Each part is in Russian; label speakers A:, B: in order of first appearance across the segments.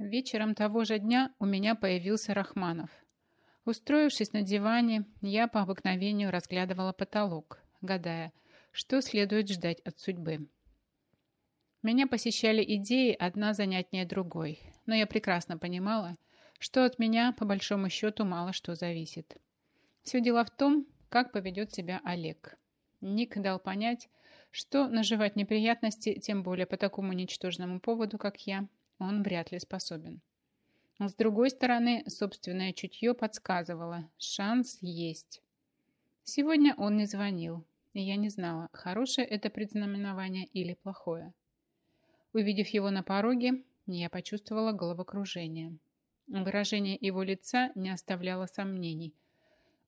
A: Вечером того же дня у меня появился Рахманов. Устроившись на диване, я по обыкновению разглядывала потолок, гадая, что следует ждать от судьбы. Меня посещали идеи одна занятнее другой, но я прекрасно понимала, что от меня, по большому счету, мало что зависит. Все дело в том, как поведет себя Олег. Ник дал понять, что наживать неприятности, тем более по такому ничтожному поводу, как я, он вряд ли способен. С другой стороны, собственное чутье подсказывало, шанс есть. Сегодня он не звонил, и я не знала, хорошее это предзнаменование или плохое. Увидев его на пороге, я почувствовала головокружение. Выражение его лица не оставляло сомнений.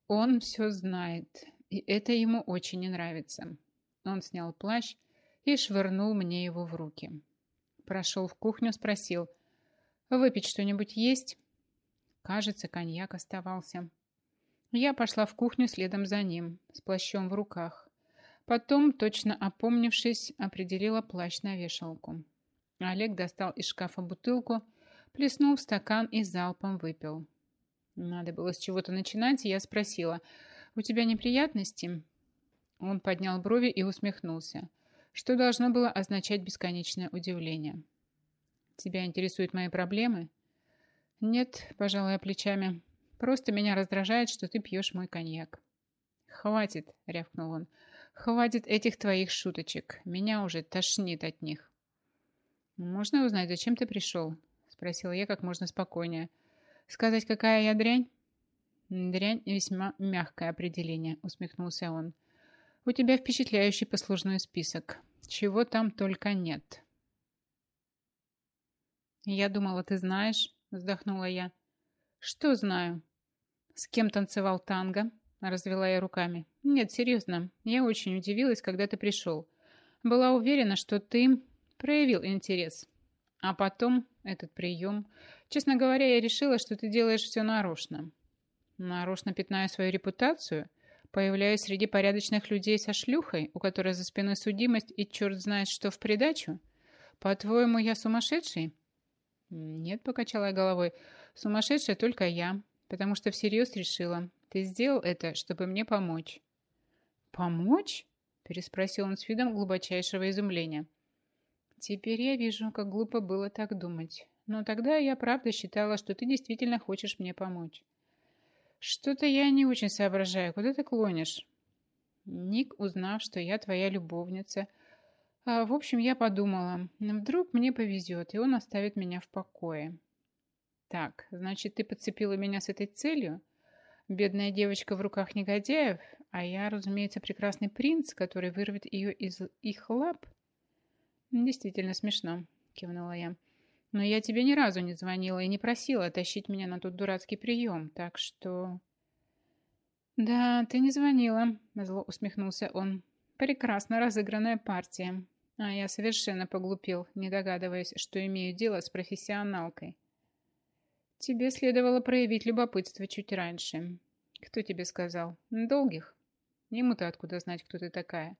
A: Он все знает, и это ему очень не нравится. Он снял плащ и швырнул мне его в руки. Прошел в кухню, спросил, «Выпить что-нибудь есть?» Кажется, коньяк оставался. Я пошла в кухню следом за ним, с плащом в руках. Потом, точно опомнившись, определила плащ на вешалку. Олег достал из шкафа бутылку, плеснул в стакан и залпом выпил. Надо было с чего-то начинать, и я спросила, «У тебя неприятности?» Он поднял брови и усмехнулся, что должно было означать бесконечное удивление. «Тебя интересуют мои проблемы?» «Нет», – пожалуй, плечами. «Просто меня раздражает, что ты пьешь мой коньяк». «Хватит», – рявкнул он. «Хватит этих твоих шуточек. Меня уже тошнит от них». «Можно узнать, зачем ты пришел?» – спросила я как можно спокойнее. «Сказать, какая я дрянь?» «Дрянь – весьма мягкое определение», – усмехнулся он. «У тебя впечатляющий послужной список. Чего там только нет». «Я думала, ты знаешь», – вздохнула я. «Что знаю?» «С кем танцевал танго?» – развела я руками. «Нет, серьезно. Я очень удивилась, когда ты пришел. Была уверена, что ты проявил интерес. А потом этот прием. Честно говоря, я решила, что ты делаешь все нарочно. Нарочно пятная свою репутацию, появляясь среди порядочных людей со шлюхой, у которой за спиной судимость и черт знает что в придачу? По-твоему, я сумасшедший? Нет, покачала я головой. Сумасшедшая только я, потому что всерьез решила. Ты сделал это, чтобы мне помочь. Помочь? Переспросил он с видом глубочайшего изумления. Теперь я вижу, как глупо было так думать. Но тогда я правда считала, что ты действительно хочешь мне помочь. Что-то я не очень соображаю. Куда ты клонишь? Ник, узнав, что я твоя любовница, а, в общем, я подумала, вдруг мне повезет, и он оставит меня в покое. Так, значит, ты подцепила меня с этой целью? Бедная девочка в руках негодяев, а я, разумеется, прекрасный принц, который вырвет ее из их лап? «Действительно смешно», – кивнула я. «Но я тебе ни разу не звонила и не просила тащить меня на тот дурацкий прием, так что...» «Да, ты не звонила», – зло усмехнулся он. «Прекрасно разыгранная партия. А я совершенно поглупил, не догадываясь, что имею дело с профессионалкой. Тебе следовало проявить любопытство чуть раньше. Кто тебе сказал? Долгих? Ему-то откуда знать, кто ты такая?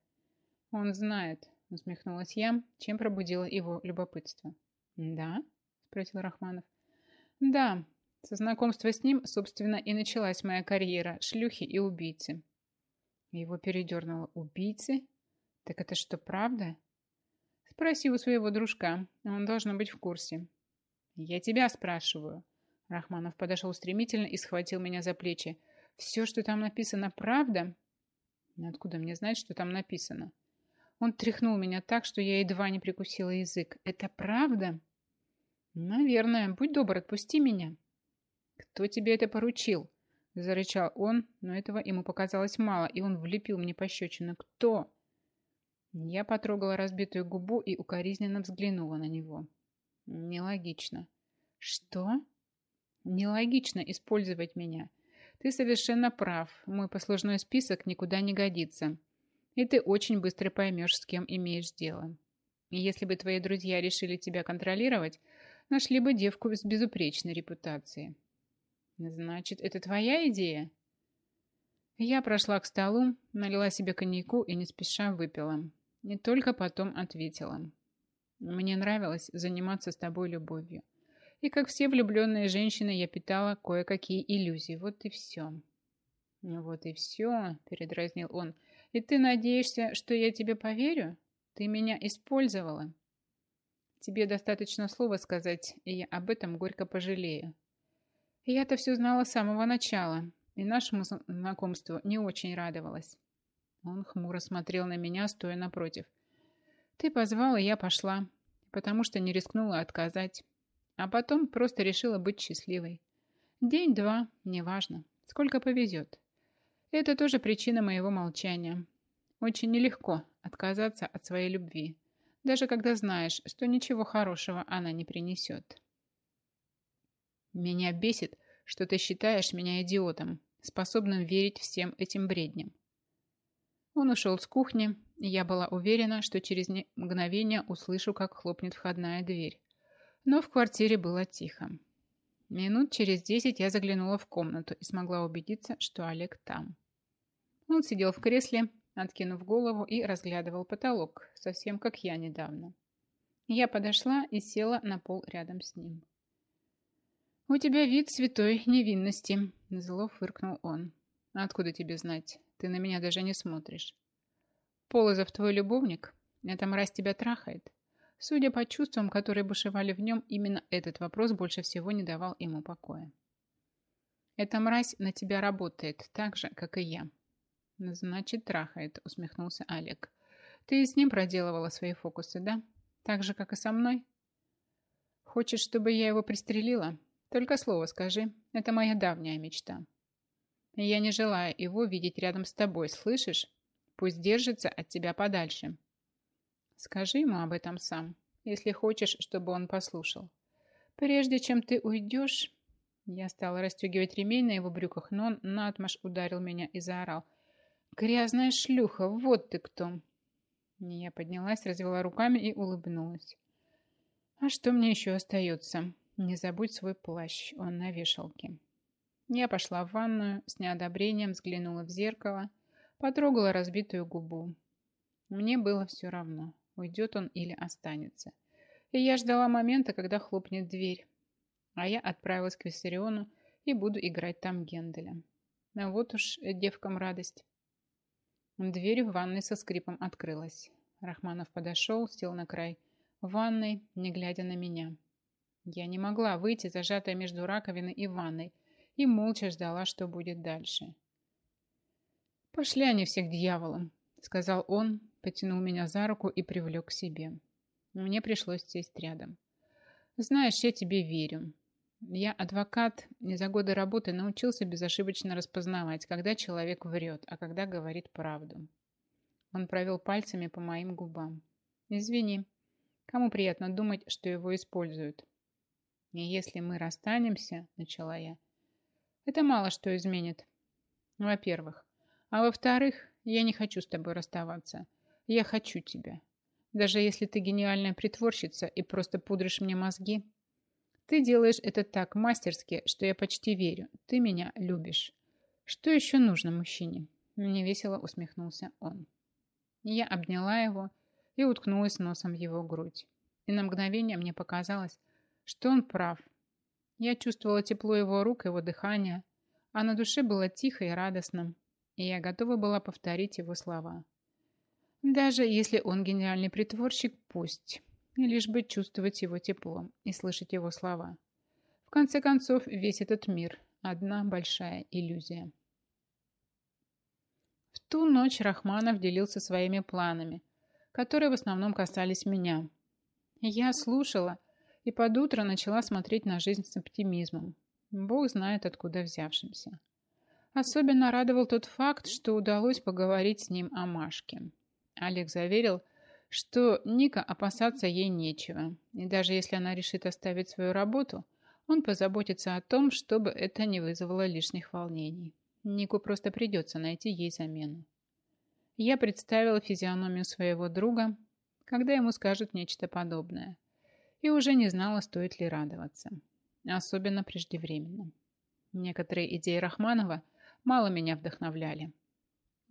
A: Он знает, усмехнулась я, чем пробудила его любопытство. «Да?» – спросил Рахманов. «Да, со знакомства с ним, собственно, и началась моя карьера шлюхи и убийцы». Его передернуло. «Убийцы? Так это что, правда?» «Спроси у своего дружка, он должен быть в курсе». «Я тебя спрашиваю». Рахманов подошел стремительно и схватил меня за плечи. «Все, что там написано, правда?» «Откуда мне знать, что там написано?» Он тряхнул меня так, что я едва не прикусила язык. «Это правда?» «Наверное. Будь добр, отпусти меня». «Кто тебе это поручил?» Зарычал он, но этого ему показалось мало, и он влепил мне пощечину. «Кто?» Я потрогала разбитую губу и укоризненно взглянула на него. «Нелогично». «Что?» «Нелогично использовать меня. Ты совершенно прав. Мой послужной список никуда не годится и ты очень быстро поймешь, с кем имеешь дело. Если бы твои друзья решили тебя контролировать, нашли бы девку с безупречной репутацией. Значит, это твоя идея? Я прошла к столу, налила себе коньяку и не спеша выпила. И только потом ответила. Мне нравилось заниматься с тобой любовью. И как все влюбленные женщины, я питала кое-какие иллюзии. Вот и все. Вот и все, передразнил он. И ты надеешься, что я тебе поверю? Ты меня использовала. Тебе достаточно слова сказать, и я об этом горько пожалею. Я-то все знала с самого начала, и нашему знакомству не очень радовалась. Он хмуро смотрел на меня, стоя напротив. Ты позвала, я пошла, потому что не рискнула отказать. А потом просто решила быть счастливой. День-два, неважно, сколько повезет. Это тоже причина моего молчания. Очень нелегко отказаться от своей любви даже когда знаешь, что ничего хорошего она не принесет. Меня бесит, что ты считаешь меня идиотом, способным верить всем этим бредням. Он ушел с кухни, и я была уверена, что через мгновение услышу, как хлопнет входная дверь. Но в квартире было тихо. Минут через десять я заглянула в комнату и смогла убедиться, что Олег там. Он сидел в кресле откинув голову и разглядывал потолок, совсем как я недавно. Я подошла и села на пол рядом с ним. «У тебя вид святой невинности», – зло фыркнул он. «Откуда тебе знать? Ты на меня даже не смотришь». «Полозов твой любовник? Эта мразь тебя трахает?» Судя по чувствам, которые бушевали в нем, именно этот вопрос больше всего не давал ему покоя. «Эта мразь на тебя работает, так же, как и я», «Значит, трахает», — усмехнулся Олег. «Ты с ним проделывала свои фокусы, да? Так же, как и со мной?» «Хочешь, чтобы я его пристрелила? Только слово скажи. Это моя давняя мечта. Я не желаю его видеть рядом с тобой, слышишь? Пусть держится от тебя подальше. Скажи ему об этом сам, если хочешь, чтобы он послушал. Прежде чем ты уйдешь...» Я стала расстегивать ремень на его брюках, но он наотмашь ударил меня и заорал. «Грязная шлюха, вот ты кто!» Я поднялась, развела руками и улыбнулась. «А что мне еще остается? Не забудь свой плащ, он на вешалке». Я пошла в ванную, с неодобрением взглянула в зеркало, потрогала разбитую губу. Мне было все равно, уйдет он или останется. И я ждала момента, когда хлопнет дверь. А я отправилась к Виссариону и буду играть там Генделя. А вот уж девкам радость. Дверь в ванной со скрипом открылась. Рахманов подошел, сел на край ванной, не глядя на меня. Я не могла выйти, зажатая между раковиной и ванной, и молча ждала, что будет дальше. «Пошли они всех дьяволом», — сказал он, потянул меня за руку и привлек к себе. Мне пришлось сесть рядом. «Знаешь, я тебе верю. Я адвокат и за годы работы научился безошибочно распознавать, когда человек врет, а когда говорит правду. Он провел пальцами по моим губам. «Извини, кому приятно думать, что его используют?» «И если мы расстанемся», — начала я, — «это мало что изменит. Во-первых. А во-вторых, я не хочу с тобой расставаться. Я хочу тебя. Даже если ты гениальная притворщица и просто пудришь мне мозги, ты делаешь это так мастерски, что я почти верю. Ты меня любишь. Что еще нужно мужчине? Мне весело усмехнулся он. Я обняла его и уткнулась носом в его грудь. И на мгновение мне показалось, что он прав. Я чувствовала тепло его рук, его дыхания, а на душе было тихо и радостно, и я готова была повторить его слова. Даже если он гениальный притворщик, пусть лишь бы чувствовать его тепло и слышать его слова. В конце концов, весь этот мир – одна большая иллюзия. В ту ночь Рахманов делился своими планами, которые в основном касались меня. Я слушала и под утро начала смотреть на жизнь с оптимизмом. Бог знает, откуда взявшимся. Особенно радовал тот факт, что удалось поговорить с ним о Машке. Олег заверил, что Ника опасаться ей нечего, и даже если она решит оставить свою работу, он позаботится о том, чтобы это не вызвало лишних волнений. Нику просто придется найти ей замену. Я представила физиономию своего друга, когда ему скажут нечто подобное, и уже не знала, стоит ли радоваться, особенно преждевременно. Некоторые идеи Рахманова мало меня вдохновляли.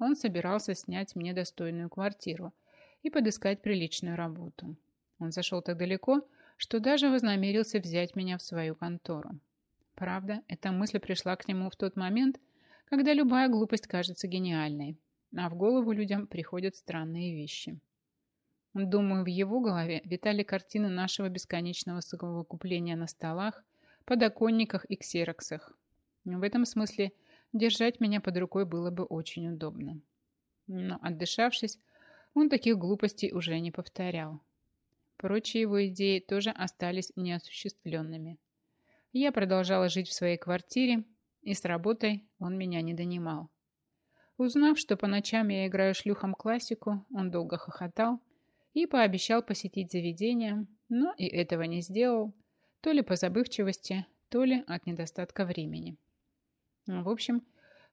A: Он собирался снять мне достойную квартиру – и подыскать приличную работу. Он зашел так далеко, что даже вознамерился взять меня в свою контору. Правда, эта мысль пришла к нему в тот момент, когда любая глупость кажется гениальной, а в голову людям приходят странные вещи. Думаю, в его голове витали картины нашего бесконечного совокупления на столах, подоконниках и ксероксах. В этом смысле держать меня под рукой было бы очень удобно. Но, отдышавшись, он таких глупостей уже не повторял. Прочие его идеи тоже остались неосуществленными. Я продолжала жить в своей квартире, и с работой он меня не донимал. Узнав, что по ночам я играю шлюхом классику, он долго хохотал и пообещал посетить заведение, но и этого не сделал, то ли по забывчивости, то ли от недостатка времени. В общем,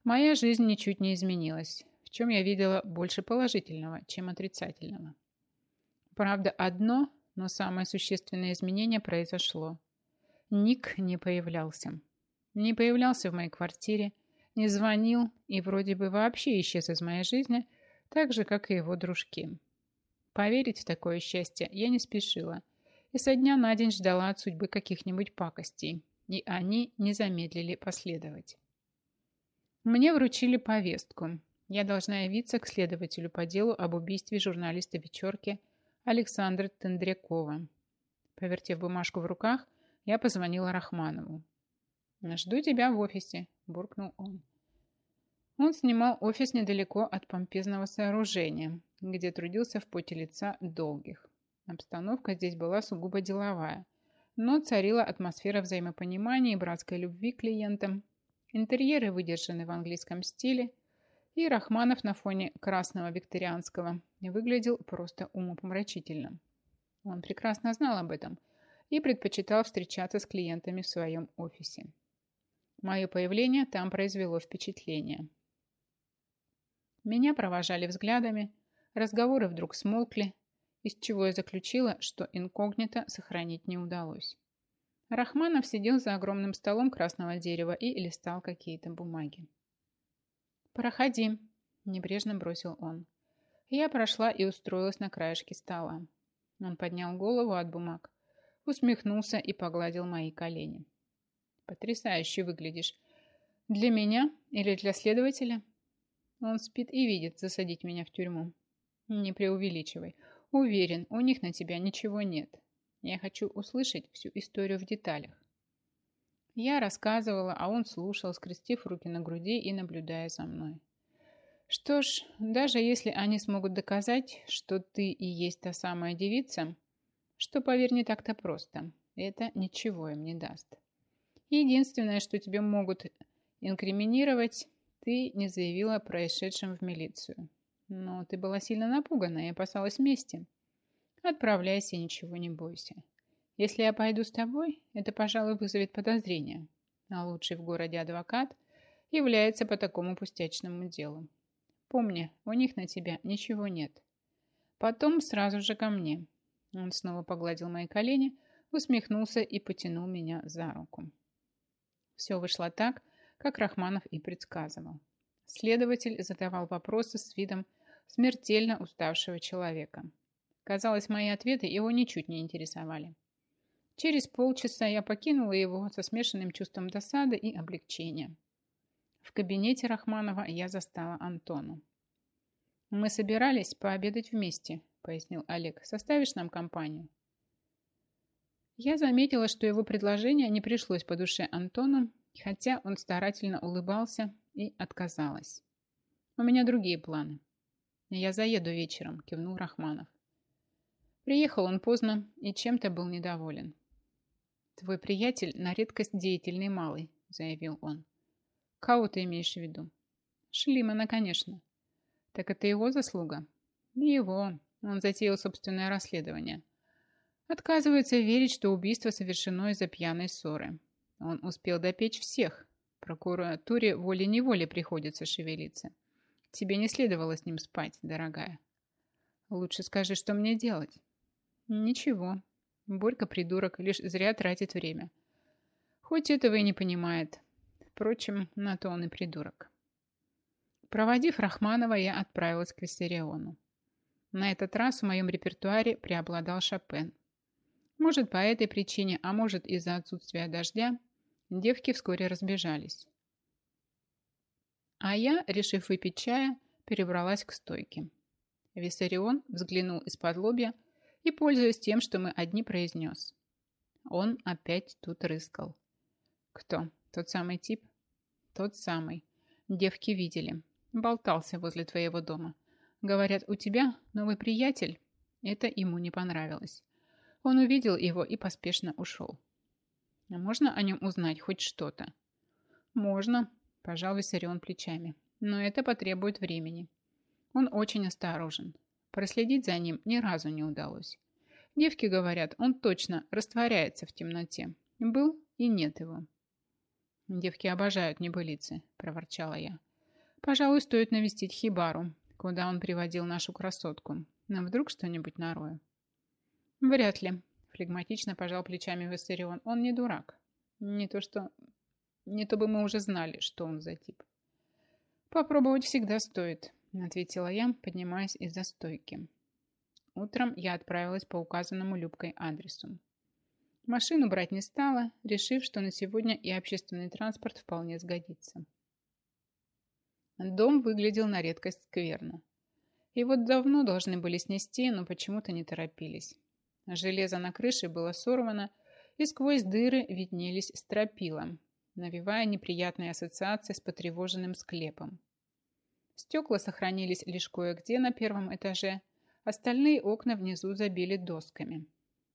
A: моя жизнь ничуть не изменилась, в чем я видела больше положительного, чем отрицательного. Правда, одно, но самое существенное изменение произошло. Ник не появлялся. Не появлялся в моей квартире, не звонил и вроде бы вообще исчез из моей жизни, так же, как и его дружки. Поверить в такое счастье я не спешила и со дня на день ждала от судьбы каких-нибудь пакостей, и они не замедлили последовать. Мне вручили повестку. Я должна явиться к следователю по делу об убийстве журналиста вечерки Александра Тендрякова. Повертев бумажку в руках, я позвонила Рахманову. «Жду тебя в офисе», – буркнул он. Он снимал офис недалеко от помпезного сооружения, где трудился в поте лица долгих. Обстановка здесь была сугубо деловая, но царила атмосфера взаимопонимания и братской любви к клиентам, Интерьеры выдержаны в английском стиле, и Рахманов на фоне красного викторианского выглядел просто умопомрачительно. Он прекрасно знал об этом и предпочитал встречаться с клиентами в своем офисе. Мое появление там произвело впечатление. Меня провожали взглядами, разговоры вдруг смолкли, из чего я заключила, что инкогнито сохранить не удалось. Рахманов сидел за огромным столом красного дерева и листал какие-то бумаги. «Проходи», – небрежно бросил он. Я прошла и устроилась на краешке стола. Он поднял голову от бумаг, усмехнулся и погладил мои колени. «Потрясающе выглядишь. Для меня или для следователя?» Он спит и видит засадить меня в тюрьму. Не преувеличивай. Уверен, у них на тебя ничего нет. Я хочу услышать всю историю в деталях. Я рассказывала, а он слушал, скрестив руки на груди и наблюдая за мной. Что ж, даже если они смогут доказать, что ты и есть та самая девица, что, поверь, не так-то просто, это ничего им не даст. Единственное, что тебе могут инкриминировать, ты не заявила о происшедшем в милицию. Но ты была сильно напугана и опасалась мести. Отправляйся ничего не бойся. Если я пойду с тобой, это, пожалуй, вызовет подозрение. А лучший в городе адвокат является по такому пустячному делу. Помни, у них на тебя ничего нет. Потом сразу же ко мне. Он снова погладил мои колени, усмехнулся и потянул меня за руку. Все вышло так, как Рахманов и предсказывал. Следователь задавал вопросы с видом смертельно уставшего человека. Казалось, мои ответы его ничуть не интересовали. Через полчаса я покинула его со смешанным чувством досады и облегчения. В кабинете Рахманова я застала Антону. «Мы собирались пообедать вместе», — пояснил Олег. «Составишь нам компанию?» Я заметила, что его предложение не пришлось по душе Антону, хотя он старательно улыбался и отказалась. «У меня другие планы». «Я заеду вечером», — кивнул Рахманов. Приехал он поздно и чем-то был недоволен. «Твой приятель на редкость деятельный малый», — заявил он. «Кого ты имеешь в виду?» «Шлимана, конечно». «Так это его заслуга?» «Его. Он затеял собственное расследование. Отказывается верить, что убийство совершено из-за пьяной ссоры. Он успел допечь всех. Прокуратуре волей-неволей приходится шевелиться. Тебе не следовало с ним спать, дорогая. Лучше скажи, что мне делать. Ничего. Борька придурок, лишь зря тратит время. Хоть этого и не понимает. Впрочем, на то он и придурок. Проводив Рахманова, я отправилась к Виссариону. На этот раз в моем репертуаре преобладал Шопен. Может, по этой причине, а может, из-за отсутствия дождя, девки вскоре разбежались. А я, решив выпить чая, перебралась к стойке. Виссарион взглянул из-под лобья и, пользуясь тем, что мы одни, произнес. Он опять тут рыскал. Кто? Тот самый тип? Тот самый. Девки видели. Болтался возле твоего дома. Говорят, у тебя новый приятель. Это ему не понравилось. Он увидел его и поспешно ушел. А можно о нем узнать хоть что-то? Можно, пожал Виссарион плечами. Но это потребует времени. Он очень осторожен. Проследить за ним ни разу не удалось. Девки говорят, он точно растворяется в темноте. Был и нет его. Девки обожают небылицы, проворчала я. Пожалуй, стоит навестить Хибару, куда он приводил нашу красотку. Но вдруг что-нибудь нарою. Вряд ли, флегматично пожал плечами Виссарион. Он не дурак. Не то что... Не то бы мы уже знали, что он за тип. Попробовать всегда стоит, ответила я, поднимаясь из-за стойки. Утром я отправилась по указанному Любкой адресу. Машину брать не стала, решив, что на сегодня и общественный транспорт вполне сгодится. Дом выглядел на редкость скверно. Его давно должны были снести, но почему-то не торопились. Железо на крыше было сорвано, и сквозь дыры виднелись стропила, навевая неприятные ассоциации с потревоженным склепом. Стекла сохранились лишь кое-где на первом этаже, остальные окна внизу забили досками.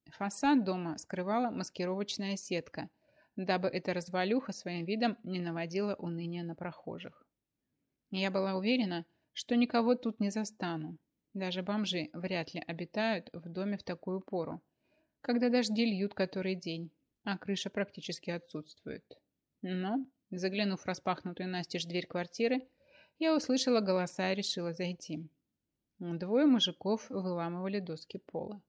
A: Фасад дома скрывала маскировочная сетка, дабы эта развалюха своим видом не наводила уныния на прохожих. Я была уверена, что никого тут не застану. Даже бомжи вряд ли обитают в доме в такую пору, когда дожди льют который день, а крыша практически отсутствует. Но, заглянув в распахнутую настежь дверь квартиры, я услышала голоса и решила зайти. Двое мужиков выламывали доски пола.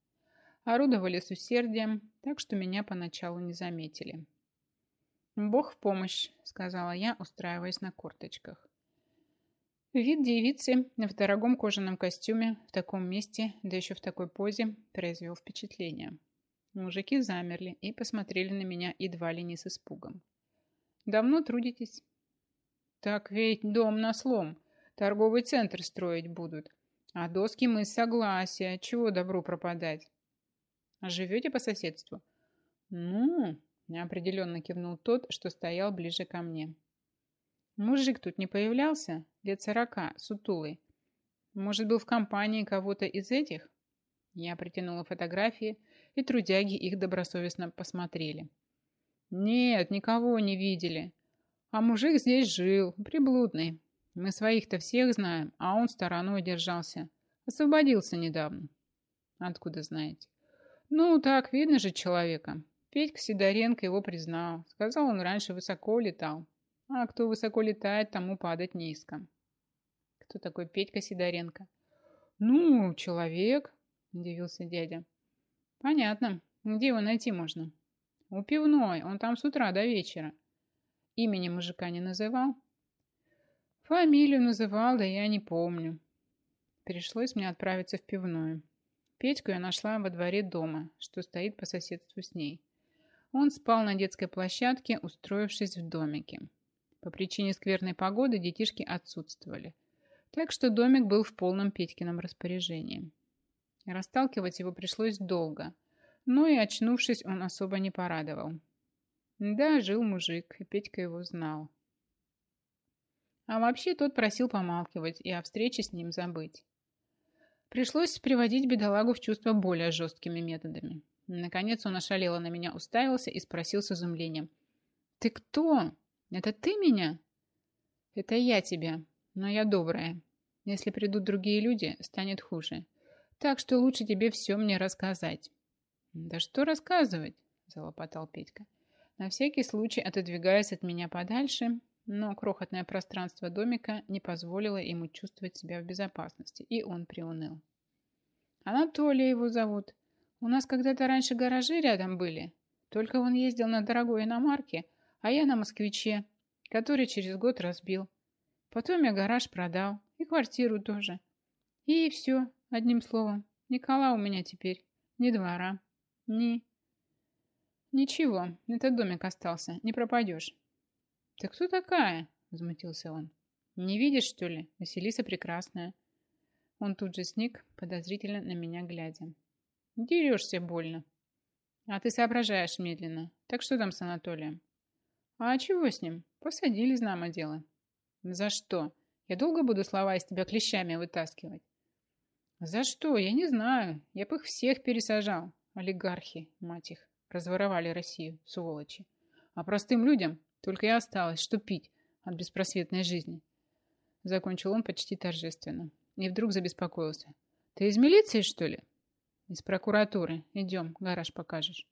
A: Орудовали с усердием, так что меня поначалу не заметили. «Бог в помощь», — сказала я, устраиваясь на корточках. Вид девицы в дорогом кожаном костюме в таком месте, да еще в такой позе, произвел впечатление. Мужики замерли и посмотрели на меня едва ли не с испугом. «Давно трудитесь?» Так ведь дом на слом. Торговый центр строить будут. А доски мы согласия. Чего добру пропадать? А живете по соседству? Ну, неопределенно кивнул тот, что стоял ближе ко мне. Мужик тут не появлялся? Лет сорока, сутулый. Может, был в компании кого-то из этих? Я притянула фотографии, и трудяги их добросовестно посмотрели. Нет, никого не видели. А мужик здесь жил, приблудный. Мы своих-то всех знаем, а он стороной держался. Освободился недавно. Откуда знаете? Ну, так, видно же человека. Петька Сидоренко его признал. Сказал, он раньше высоко летал. А кто высоко летает, тому падать низко. Кто такой Петька Сидоренко? Ну, человек, удивился дядя. Понятно. Где его найти можно? У пивной. Он там с утра до вечера. Имени мужика не называл? Фамилию называл, да я не помню. Пришлось мне отправиться в пивную. Петьку я нашла во дворе дома, что стоит по соседству с ней. Он спал на детской площадке, устроившись в домике. По причине скверной погоды детишки отсутствовали. Так что домик был в полном Петькином распоряжении. Расталкивать его пришлось долго, но и очнувшись, он особо не порадовал. Да, жил мужик, и Петька его знал. А вообще тот просил помалкивать и о встрече с ним забыть. Пришлось приводить бедолагу в чувство более жесткими методами. Наконец он ошалело на меня уставился и спросил с изумлением. «Ты кто? Это ты меня?» «Это я тебя, но я добрая. Если придут другие люди, станет хуже. Так что лучше тебе все мне рассказать». «Да что рассказывать?» – залопотал Петька на всякий случай отодвигаясь от меня подальше, но крохотное пространство домика не позволило ему чувствовать себя в безопасности, и он приуныл. «Анатолий его зовут. У нас когда-то раньше гаражи рядом были. Только он ездил на дорогой иномарке, а я на москвиче, который через год разбил. Потом я гараж продал, и квартиру тоже. И все, одним словом. Никола у меня теперь. Ни двора, ни... Ничего, этот домик остался, не пропадешь. Ты кто такая? Возмутился он. Не видишь, что ли? Василиса прекрасная. Он тут же сник, подозрительно на меня глядя. Дерешься больно. А ты соображаешь медленно. Так что там с Анатолием? А чего с ним? Посадили, знамо дело. За что? Я долго буду слова из тебя клещами вытаскивать? За что? Я не знаю. Я бы их всех пересажал. Олигархи, мать их, разворовали Россию, сволочи. А простым людям только и осталось, что пить от беспросветной жизни. Закончил он почти торжественно. И вдруг забеспокоился. Ты из милиции, что ли? Из прокуратуры. Идем, гараж покажешь.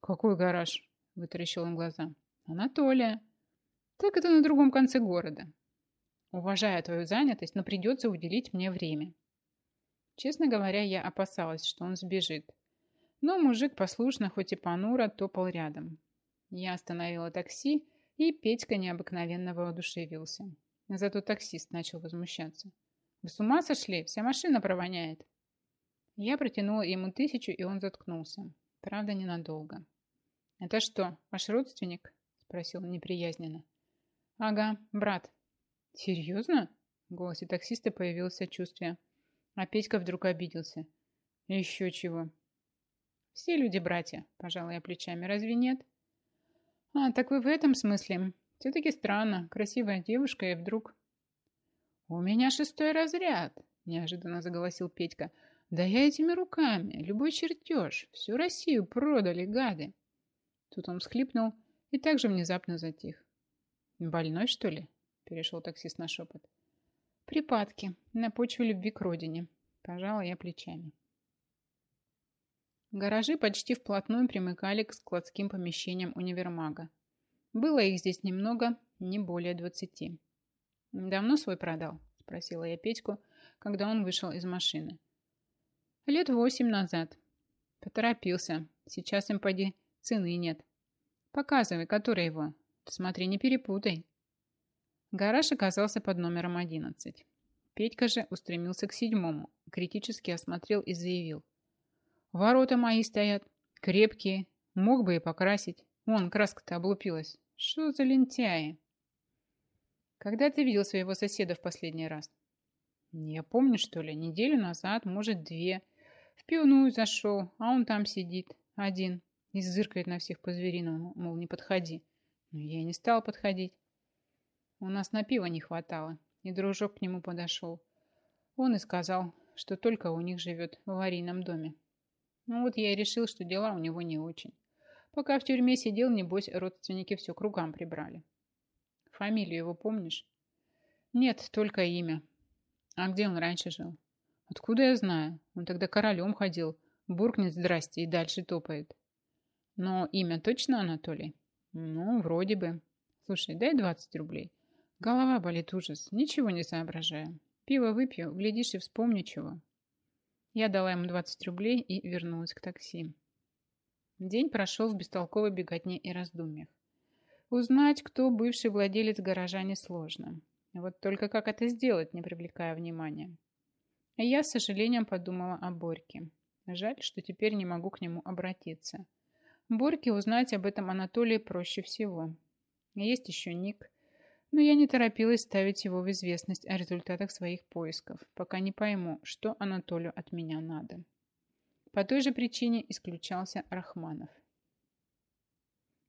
A: Какой гараж? Вытаращил он глаза. Анатолия. Так это на другом конце города. Уважаю твою занятость, но придется уделить мне время. Честно говоря, я опасалась, что он сбежит. Но мужик послушно, хоть и понуро, топал рядом. Я остановила такси, и Петька необыкновенно воодушевился. Зато таксист начал возмущаться. «Вы с ума сошли? Вся машина провоняет!» Я протянула ему тысячу, и он заткнулся. Правда, ненадолго. «Это что, ваш родственник?» Спросил неприязненно. «Ага, брат». «Серьезно?» В голосе таксиста появилось сочувствие. А Петька вдруг обиделся. «Еще чего?» «Все люди братья», пожалуй, я плечами. «Разве нет?» «А, так вы в этом смысле? Все-таки странно. Красивая девушка и вдруг...» «У меня шестой разряд», неожиданно заголосил Петька. «Да я этими руками, любой чертеж, всю Россию продали, гады!» Тут он всхлипнул и также внезапно затих. «Больной, что ли?» – перешел таксист на шепот. «Припадки. На почве любви к родине». Пожала я плечами. Гаражи почти вплотную примыкали к складским помещениям универмага. Было их здесь немного, не более двадцати. «Давно свой продал?» – спросила я Петьку, когда он вышел из машины. «Лет восемь назад. Поторопился. Сейчас им, поди, цены нет. Показывай, который его. Смотри, не перепутай. Гараж оказался под номером 11. Петька же устремился к седьмому, критически осмотрел и заявил. Ворота мои стоят, крепкие, мог бы и покрасить. Вон, краска-то облупилась. Что за лентяи? Когда ты видел своего соседа в последний раз? Я помню, что ли, неделю назад, может, две. В пивную зашел, а он там сидит, один. И зыркает на всех по-звериному, мол, не подходи. Но я и не стал подходить. У нас на пиво не хватало, и дружок к нему подошел. Он и сказал, что только у них живет в аварийном доме. Ну вот я и решил, что дела у него не очень. Пока в тюрьме сидел, небось, родственники все кругам прибрали. Фамилию его помнишь? Нет, только имя. А где он раньше жил? Откуда я знаю? Он тогда королем ходил. Буркнет здрасте и дальше топает. Но имя точно Анатолий? Ну, вроде бы. Слушай, дай 20 рублей. Голова болит ужас. Ничего не соображаю. Пиво выпью, глядишь и вспомню чего. Я дала ему 20 рублей и вернулась к такси. День прошел в бестолковой беготне и раздумьях. Узнать, кто бывший владелец гаража, несложно. Вот только как это сделать, не привлекая внимания. я с сожалением подумала о Борьке. Жаль, что теперь не могу к нему обратиться. Борьке узнать об этом Анатолии проще всего. Есть еще Ник. Но я не торопилась ставить его в известность о результатах своих поисков, пока не пойму, что Анатолию от меня надо. По той же причине исключался Рахманов.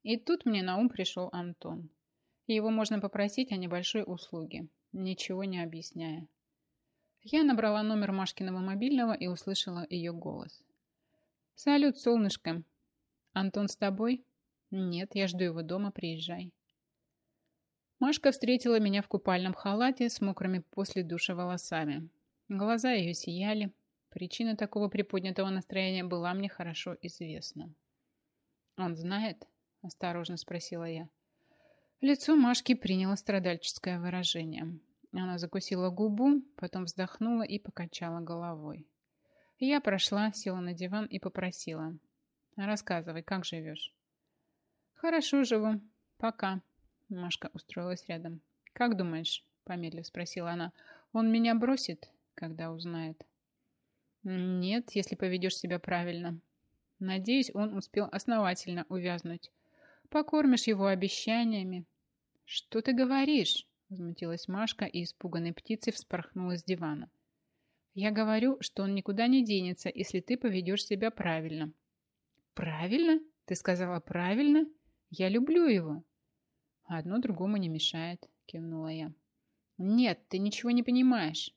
A: И тут мне на ум пришел Антон. Его можно попросить о небольшой услуге, ничего не объясняя. Я набрала номер Машкиного мобильного и услышала ее голос. «Салют, солнышко!» «Антон с тобой?» «Нет, я жду его дома, приезжай». Машка встретила меня в купальном халате с мокрыми после душа волосами. Глаза ее сияли. Причина такого приподнятого настроения была мне хорошо известна. «Он знает?» – осторожно спросила я. Лицо Машки приняло страдальческое выражение. Она закусила губу, потом вздохнула и покачала головой. Я прошла, села на диван и попросила. Рассказывай, как живешь? Хорошо живу. Пока. Машка устроилась рядом. Как думаешь, помедлив спросила она, он меня бросит, когда узнает? Нет, если поведешь себя правильно. Надеюсь, он успел основательно увязнуть. Покормишь его обещаниями. Что ты говоришь? Возмутилась Машка и испуганной птицей вспорхнула с дивана. Я говорю, что он никуда не денется, если ты поведешь себя правильно. Правильно? Ты сказала правильно? Я люблю его. Одно другому не мешает, кивнула я. Нет, ты ничего не понимаешь.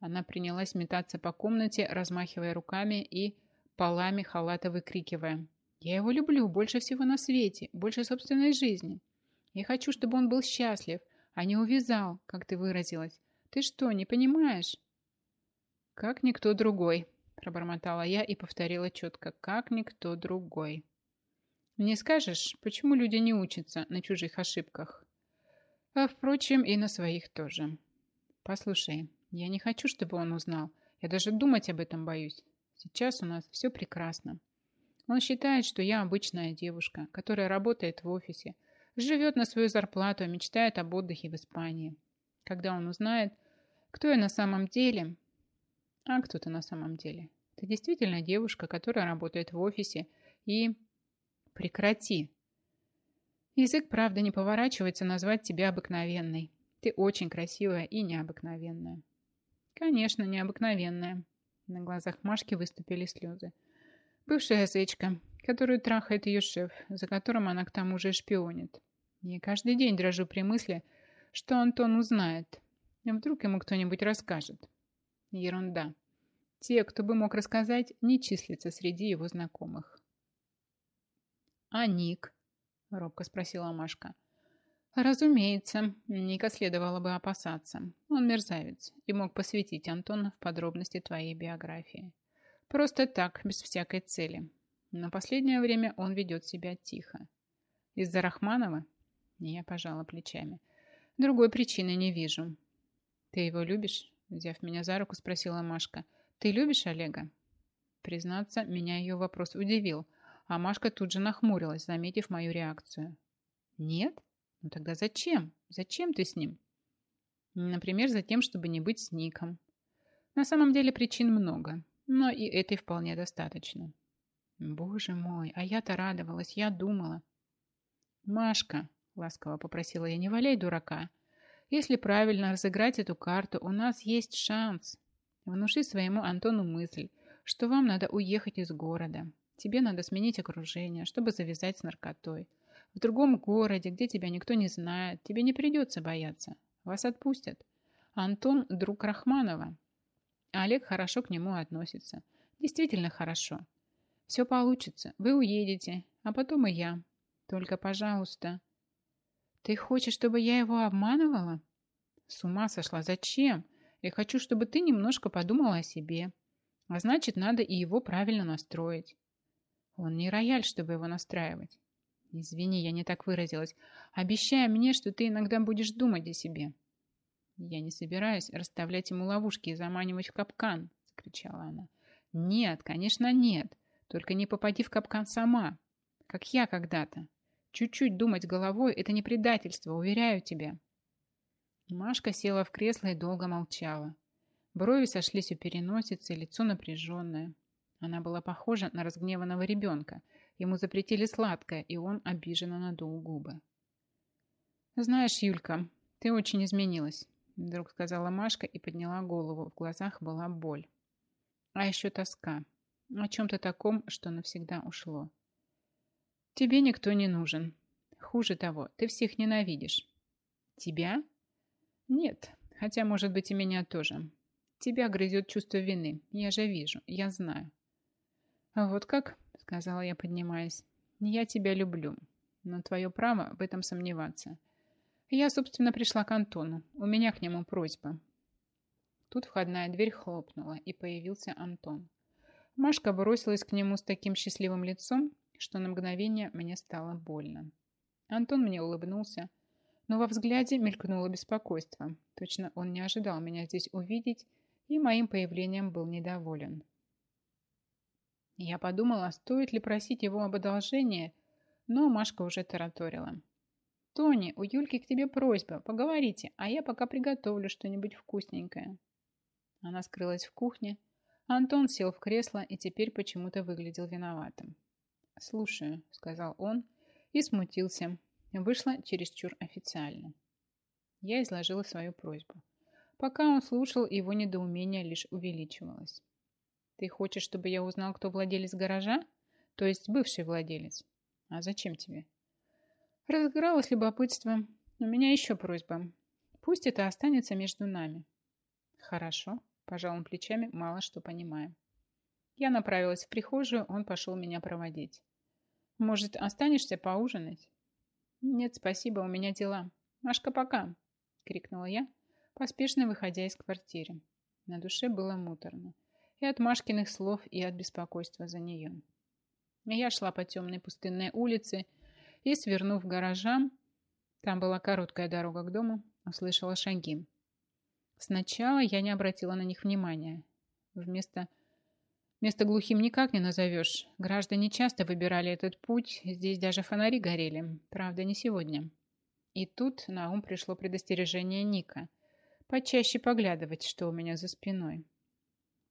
A: Она принялась метаться по комнате, размахивая руками и полами халата выкрикивая. Я его люблю больше всего на свете, больше собственной жизни. Я хочу, чтобы он был счастлив, а не увязал, как ты выразилась. Ты что, не понимаешь? Как никто другой, пробормотала я и повторила четко, как никто другой. Не скажешь, почему люди не учатся на чужих ошибках? А, впрочем, и на своих тоже. Послушай, я не хочу, чтобы он узнал. Я даже думать об этом боюсь. Сейчас у нас все прекрасно. Он считает, что я обычная девушка, которая работает в офисе, живет на свою зарплату, мечтает об отдыхе в Испании. Когда он узнает, кто я на самом деле, а кто ты на самом деле, ты действительно девушка, которая работает в офисе и... Прекрати. Язык, правда, не поворачивается назвать тебя обыкновенной. Ты очень красивая и необыкновенная. Конечно, необыкновенная. На глазах Машки выступили слезы. Бывшая язычка, которую трахает ее шеф, за которым она к тому же шпионит. Я каждый день дрожу при мысли, что Антон узнает. А вдруг ему кто-нибудь расскажет. Ерунда. Те, кто бы мог рассказать, не числятся среди его знакомых. «А Ник?» – робко спросила Машка. Разумеется, Ника следовало бы опасаться. Он мерзавец и мог посвятить Антона в подробности твоей биографии. Просто так, без всякой цели. Но последнее время он ведет себя тихо. Из-за Рахманова? Я пожала плечами. Другой причины не вижу. Ты его любишь? Взяв меня за руку, спросила Машка. Ты любишь Олега? Признаться, меня ее вопрос удивил, а Машка тут же нахмурилась, заметив мою реакцию. Нет? Ну тогда зачем? Зачем ты с ним? Например, за тем, чтобы не быть с Ником. На самом деле причин много, но и этой вполне достаточно. Боже мой, а я-то радовалась, я думала. Машка, ласково попросила я, не валяй дурака. Если правильно разыграть эту карту, у нас есть шанс. Внуши своему Антону мысль, что вам надо уехать из города. Тебе надо сменить окружение, чтобы завязать с наркотой. В другом городе, где тебя никто не знает, тебе не придется бояться. Вас отпустят. Антон – друг Рахманова. Олег хорошо к нему относится. Действительно хорошо. Все получится. Вы уедете, а потом и я. Только, пожалуйста. Ты хочешь, чтобы я его обманывала? С ума сошла. Зачем? Я хочу, чтобы ты немножко подумала о себе. А значит, надо и его правильно настроить. Он не рояль, чтобы его настраивать. Извини, я не так выразилась. Обещай мне, что ты иногда будешь думать о себе. Я не собираюсь расставлять ему ловушки и заманивать в капкан, закричала она. Нет, конечно, нет. Только не попади в капкан сама, как я когда-то. Чуть-чуть думать головой – это не предательство, уверяю тебя. Машка села в кресло и долго молчала. Брови сошлись у переносицы, лицо напряженное. Она была похожа на разгневанного ребенка, Ему запретили сладкое, и он обиженно надул губы. «Знаешь, Юлька, ты очень изменилась», — вдруг сказала Машка и подняла голову. В глазах была боль. А еще тоска. О чем-то таком, что навсегда ушло. «Тебе никто не нужен. Хуже того, ты всех ненавидишь». «Тебя?» «Нет, хотя, может быть, и меня тоже. Тебя грызет чувство вины. Я же вижу, я знаю». «А вот как?» сказала я, поднимаясь. «Я тебя люблю, но твое право в этом сомневаться. Я, собственно, пришла к Антону. У меня к нему просьба». Тут входная дверь хлопнула, и появился Антон. Машка бросилась к нему с таким счастливым лицом, что на мгновение мне стало больно. Антон мне улыбнулся, но во взгляде мелькнуло беспокойство. Точно он не ожидал меня здесь увидеть и моим появлением был недоволен. Я подумала, стоит ли просить его об одолжении, но Машка уже тараторила. «Тони, у Юльки к тебе просьба, поговорите, а я пока приготовлю что-нибудь вкусненькое». Она скрылась в кухне, Антон сел в кресло и теперь почему-то выглядел виноватым. «Слушаю», — сказал он и смутился. Вышло чересчур официально. Я изложила свою просьбу. Пока он слушал, его недоумение лишь увеличивалось. «Ты хочешь, чтобы я узнал, кто владелец гаража? То есть бывший владелец? А зачем тебе?» Разыгралось любопытство. У меня еще просьба. Пусть это останется между нами. Хорошо, пожал он плечами, мало что понимая. Я направилась в прихожую, он пошел меня проводить. Может, останешься поужинать? Нет, спасибо, у меня дела. Машка, пока, крикнула я, поспешно выходя из квартиры. На душе было муторно. И от Машкиных слов, и от беспокойства за нее. Я шла по темной пустынной улице и, свернув гаражам, там была короткая дорога к дому, услышала шаги. Сначала я не обратила на них внимания. Вместо... Место глухим никак не назовешь. Граждане часто выбирали этот путь, здесь даже фонари горели. Правда, не сегодня. И тут на ум пришло предостережение Ника. Почаще поглядывать, что у меня за спиной.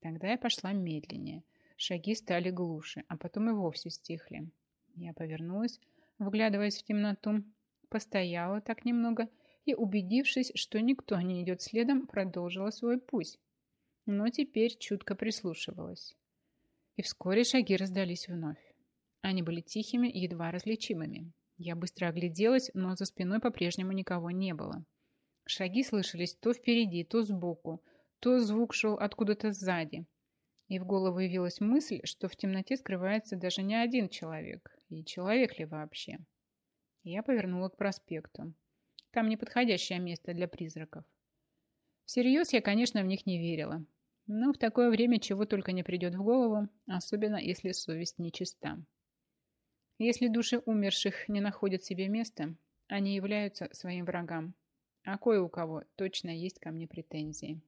A: Тогда я пошла медленнее. Шаги стали глуше, а потом и вовсе стихли. Я повернулась, вглядываясь в темноту, постояла так немного и, убедившись, что никто не идет следом, продолжила свой путь. Но теперь чутко прислушивалась. И вскоре шаги раздались вновь. Они были тихими и едва различимыми. Я быстро огляделась, но за спиной по-прежнему никого не было. Шаги слышались то впереди, то сбоку, то звук шел откуда-то сзади. И в голову явилась мысль, что в темноте скрывается даже не один человек. И человек ли вообще? Я повернула к проспекту. Там неподходящее место для призраков. Всерьез я, конечно, в них не верила. Но в такое время чего только не придет в голову, особенно если совесть нечиста. Если души умерших не находят себе места, они являются своим врагам. А кое у кого точно есть ко мне претензии.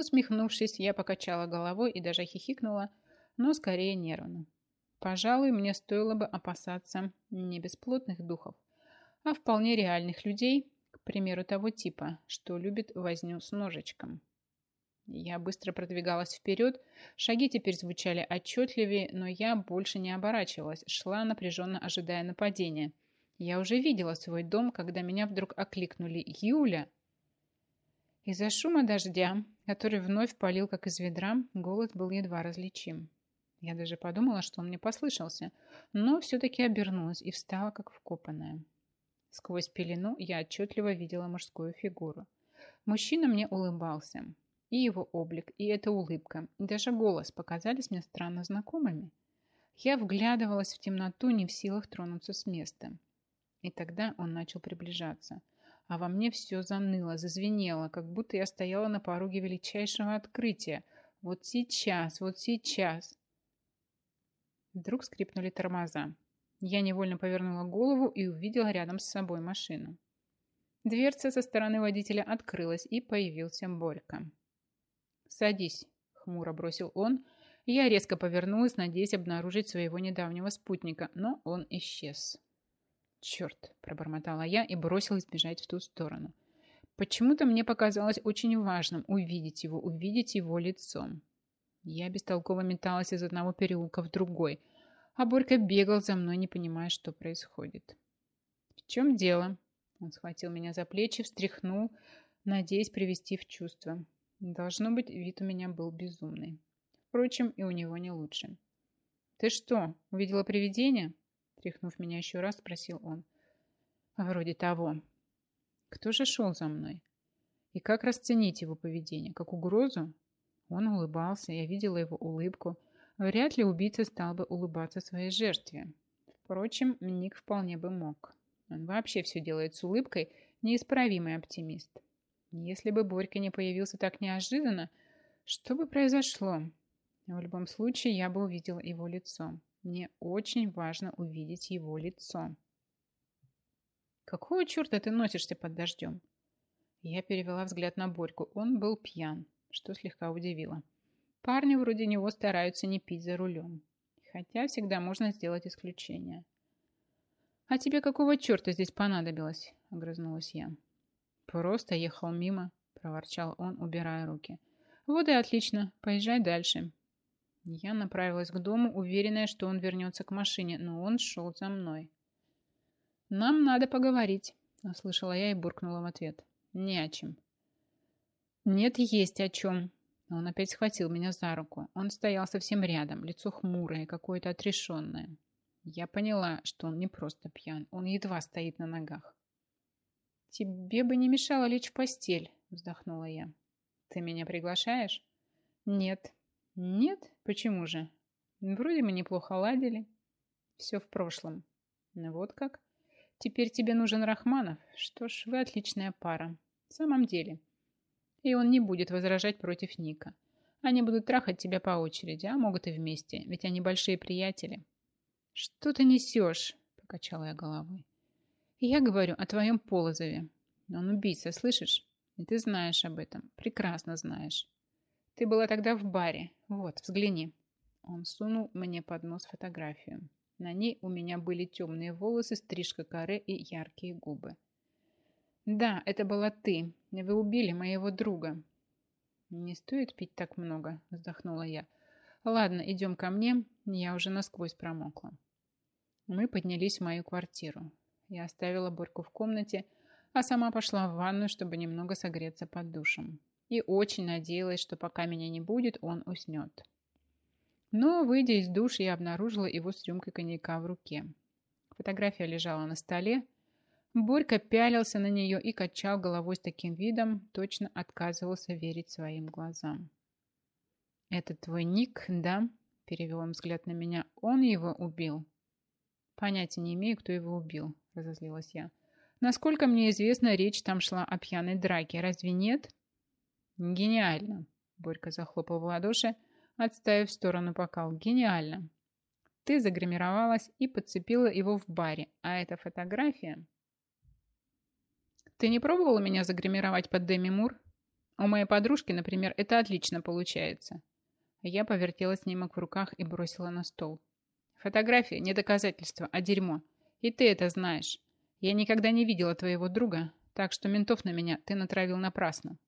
A: Усмехнувшись, я покачала головой и даже хихикнула, но скорее нервно. Пожалуй, мне стоило бы опасаться не бесплотных духов, а вполне реальных людей, к примеру, того типа, что любит возню с ножичком. Я быстро продвигалась вперед, шаги теперь звучали отчетливее, но я больше не оборачивалась, шла напряженно ожидая нападения. Я уже видела свой дом, когда меня вдруг окликнули «Юля!». Из-за шума дождя, который вновь полил как из ведра, голос был едва различим. Я даже подумала, что он мне послышался, но все-таки обернулась и встала, как вкопанная. Сквозь пелену я отчетливо видела мужскую фигуру. Мужчина мне улыбался. И его облик, и эта улыбка, и даже голос показались мне странно знакомыми. Я вглядывалась в темноту, не в силах тронуться с места. И тогда он начал приближаться. А во мне все заныло, зазвенело, как будто я стояла на пороге величайшего открытия. Вот сейчас, вот сейчас. Вдруг скрипнули тормоза. Я невольно повернула голову и увидела рядом с собой машину. Дверца со стороны водителя открылась, и появился Борька. «Садись», — хмуро бросил он. Я резко повернулась, надеясь обнаружить своего недавнего спутника, но он исчез. «Черт!» – пробормотала я и бросилась бежать в ту сторону. Почему-то мне показалось очень важным увидеть его, увидеть его лицом. Я бестолково металась из одного переулка в другой, а Борька бегал за мной, не понимая, что происходит. «В чем дело?» Он схватил меня за плечи, встряхнул, надеясь привести в чувство. Должно быть, вид у меня был безумный. Впрочем, и у него не лучше. «Ты что, увидела привидение?» Тряхнув меня еще раз, спросил он. «Вроде того. Кто же шел за мной? И как расценить его поведение? Как угрозу он улыбался, я видела его улыбку. Вряд ли убийца стал бы улыбаться своей жертве. Впрочем, Ник вполне бы мог. Он вообще все делает с улыбкой, неисправимый оптимист. Если бы Борька не появился так неожиданно, что бы произошло? В любом случае, я бы увидела его лицо. Мне очень важно увидеть его лицо. «Какого черта ты носишься под дождем?» Я перевела взгляд на Борьку. Он был пьян что слегка удивило. Парни вроде него стараются не пить за рулем. Хотя всегда можно сделать исключение. «А тебе какого черта здесь понадобилось?» – огрызнулась я. «Просто ехал мимо», – проворчал он, убирая руки. Вот и отлично, поезжай дальше. Я направилась к дому, уверенная, что он вернется к машине, но он шел за мной. «Нам надо поговорить», — услышала я и буркнула в ответ. «Не о чем». «Нет, есть о чем». Он опять схватил меня за руку. Он стоял совсем рядом, лицо хмурое, какое-то отрешенное. Я поняла, что он не просто пьян, он едва стоит на ногах. «Тебе бы не мешало лечь в постель», — вздохнула я. «Ты меня приглашаешь?» «Нет». «Нет? Почему же? Вроде мы неплохо ладили. Все в прошлом». «Ну вот как? Теперь тебе нужен Рахманов. Что ж, вы отличная пара. В самом деле. И он не будет возражать против Ника. Они будут трахать тебя по очереди, а могут и вместе, ведь они большие приятели. Что ты несешь? Покачала я головой. Я говорю о твоем Полозове. Он убийца, слышишь? И ты знаешь об этом. Прекрасно знаешь. Ты была тогда в баре. Вот, взгляни. Он сунул мне под нос фотографию. На ней у меня были темные волосы, стрижка каре и яркие губы. «Да, это была ты. Вы убили моего друга». «Не стоит пить так много», – вздохнула я. «Ладно, идем ко мне. Я уже насквозь промокла». Мы поднялись в мою квартиру. Я оставила Борьку в комнате, а сама пошла в ванную, чтобы немного согреться под душем. И очень надеялась, что пока меня не будет, он уснет. Но, выйдя из души, я обнаружила его с рюмкой коньяка в руке. Фотография лежала на столе. Борька пялился на нее и качал головой с таким видом, точно отказывался верить своим глазам. «Это твой ник, да?» – перевел он взгляд на меня. «Он его убил?» «Понятия не имею, кто его убил», – разозлилась я. «Насколько мне известно, речь там шла о пьяной драке. Разве нет?» «Гениально!» – Борька захлопал в ладоши – отставив в сторону бокал. Гениально. Ты загримировалась и подцепила его в баре. А эта фотография... Ты не пробовала меня загримировать под Деми Мур? У моей подружки, например, это отлично получается. Я повертела снимок в руках и бросила на стол. Фотография не доказательство, а дерьмо. И ты это знаешь. Я никогда не видела твоего друга, так что ментов на меня ты натравил напрасно.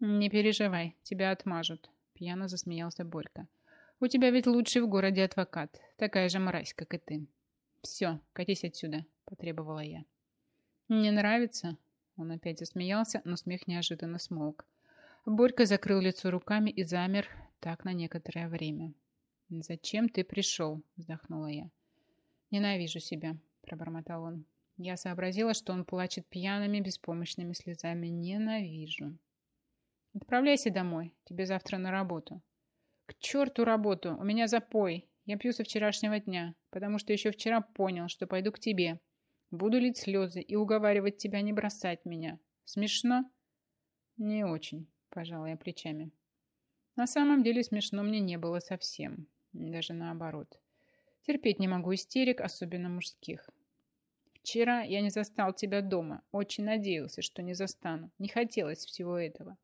A: Не переживай, тебя отмажут. Пьяно засмеялся Борька. «У тебя ведь лучший в городе адвокат. Такая же мразь, как и ты». «Все, катись отсюда», – потребовала я. «Не нравится?» Он опять засмеялся, но смех неожиданно смолк. Борька закрыл лицо руками и замер так на некоторое время. «Зачем ты пришел?» – вздохнула я. «Ненавижу себя», – пробормотал он. Я сообразила, что он плачет пьяными, беспомощными слезами. «Ненавижу». Отправляйся домой. Тебе завтра на работу. К черту работу. У меня запой. Я пью со вчерашнего дня, потому что еще вчера понял, что пойду к тебе. Буду лить слезы и уговаривать тебя не бросать меня. Смешно? Не очень, пожала я плечами. На самом деле смешно мне не было совсем. Даже наоборот. Терпеть не могу истерик, особенно мужских. Вчера я не застал тебя дома. Очень надеялся, что не застану. Не хотелось всего этого.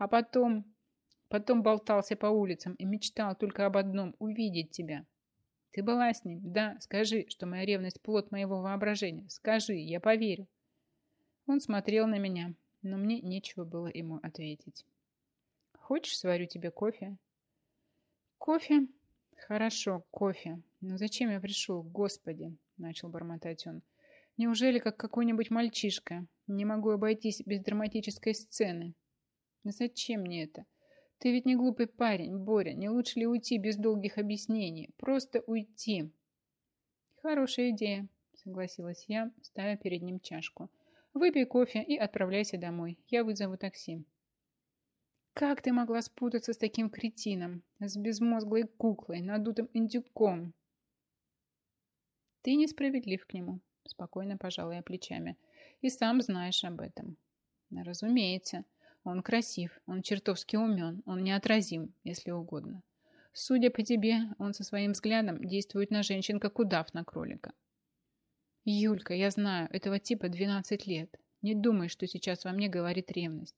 A: А потом... Потом болтался по улицам и мечтал только об одном – увидеть тебя. Ты была с ним? Да, скажи, что моя ревность – плод моего воображения. Скажи, я поверю. Он смотрел на меня, но мне нечего было ему ответить. Хочешь, сварю тебе кофе? Кофе? Хорошо, кофе. Но зачем я пришел, господи? Начал бормотать он. Неужели как какой-нибудь мальчишка? Не могу обойтись без драматической сцены. Зачем мне это? Ты ведь не глупый парень, Боря. Не лучше ли уйти без долгих объяснений? Просто уйти. Хорошая идея, согласилась я, ставя перед ним чашку. Выпей кофе и отправляйся домой. Я вызову такси. Как ты могла спутаться с таким кретином? С безмозглой куклой, надутым индюком? Ты несправедлив к нему, спокойно пожала я плечами. И сам знаешь об этом. Разумеется. Он красив, он чертовски умен, он неотразим, если угодно. Судя по тебе, он со своим взглядом действует на женщин, как удав на кролика. Юлька, я знаю, этого типа 12 лет. Не думай, что сейчас во мне говорит ревность.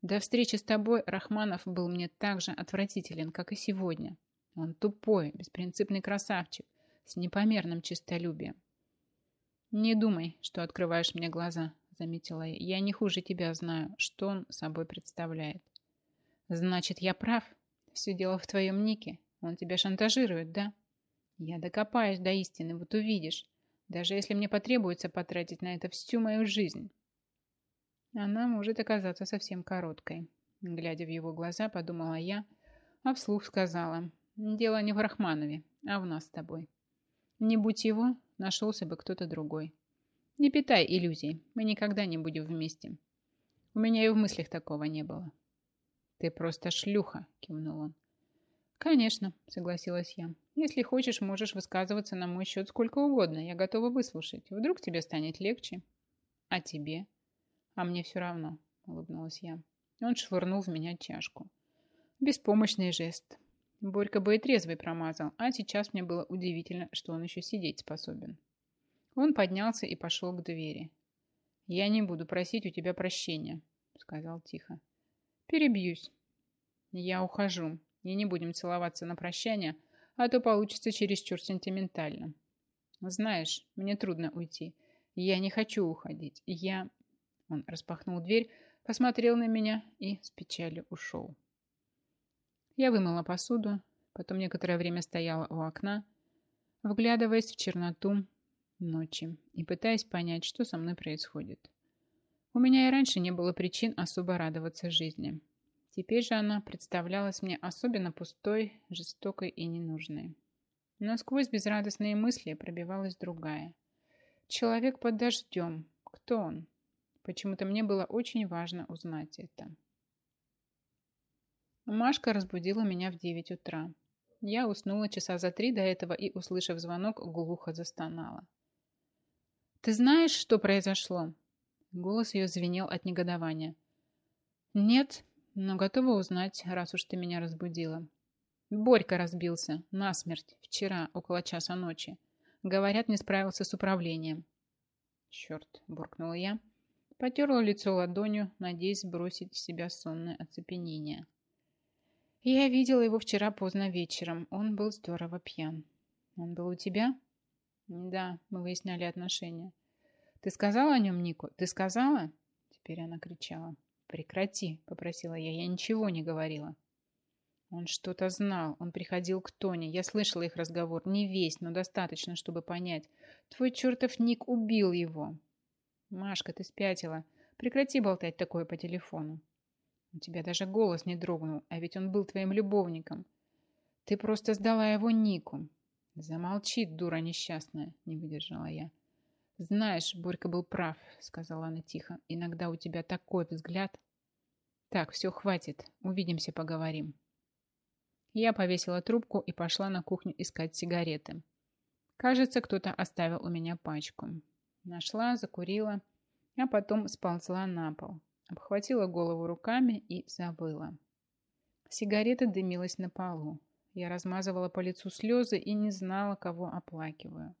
A: До встречи с тобой Рахманов был мне так же отвратителен, как и сегодня. Он тупой, беспринципный красавчик, с непомерным честолюбием. Не думай, что открываешь мне глаза, заметила я. Я не хуже тебя знаю, что он собой представляет. Значит, я прав. Все дело в твоем нике. Он тебя шантажирует, да? Я докопаюсь до истины, вот увидишь. Даже если мне потребуется потратить на это всю мою жизнь. Она может оказаться совсем короткой. Глядя в его глаза, подумала я, а вслух сказала. Дело не в Рахманове, а в нас с тобой. Не будь его, нашелся бы кто-то другой. Не питай иллюзий, мы никогда не будем вместе. У меня и в мыслях такого не было. Ты просто шлюха, кивнул он. Конечно, согласилась я. Если хочешь, можешь высказываться на мой счет сколько угодно. Я готова выслушать. Вдруг тебе станет легче. А тебе? А мне все равно, улыбнулась я. Он швырнул в меня чашку. Беспомощный жест. Борька бы и трезвый промазал, а сейчас мне было удивительно, что он еще сидеть способен. Он поднялся и пошел к двери. «Я не буду просить у тебя прощения», — сказал тихо. «Перебьюсь. Я ухожу, и не будем целоваться на прощание, а то получится чересчур сентиментально. Знаешь, мне трудно уйти. Я не хочу уходить. Я...» Он распахнул дверь, посмотрел на меня и с печалью ушел. Я вымыла посуду, потом некоторое время стояла у окна, вглядываясь в черноту ночи и пытаясь понять, что со мной происходит. У меня и раньше не было причин особо радоваться жизни. Теперь же она представлялась мне особенно пустой, жестокой и ненужной. Но сквозь безрадостные мысли пробивалась другая. Человек под дождем. Кто он? Почему-то мне было очень важно узнать это. Машка разбудила меня в 9 утра. Я уснула часа за три до этого и, услышав звонок, глухо застонала. «Ты знаешь, что произошло?» Голос ее звенел от негодования. «Нет, но готова узнать, раз уж ты меня разбудила. Борька разбился, насмерть, вчера, около часа ночи. Говорят, не справился с управлением». «Черт!» – буркнула я. Потерла лицо ладонью, надеясь сбросить с себя сонное оцепенение. Я видела его вчера поздно вечером. Он был здорово пьян. Он был у тебя? Да, мы выясняли отношения. Ты сказала о нем Нику? Ты сказала? Теперь она кричала. Прекрати, попросила я. Я ничего не говорила. Он что-то знал. Он приходил к Тоне. Я слышала их разговор. Не весь, но достаточно, чтобы понять. Твой чертов Ник убил его. Машка, ты спятила. Прекрати болтать такое по телефону. У тебя даже голос не дрогнул, а ведь он был твоим любовником. Ты просто сдала его Нику. Замолчи, дура несчастная, не выдержала я. Знаешь, Борька был прав, сказала она тихо. Иногда у тебя такой взгляд. Так, все, хватит. Увидимся, поговорим. Я повесила трубку и пошла на кухню искать сигареты. Кажется, кто-то оставил у меня пачку. Нашла, закурила, а потом сползла на пол обхватила голову руками и забыла. Сигарета дымилась на полу. Я размазывала по лицу слезы и не знала, кого оплакиваю.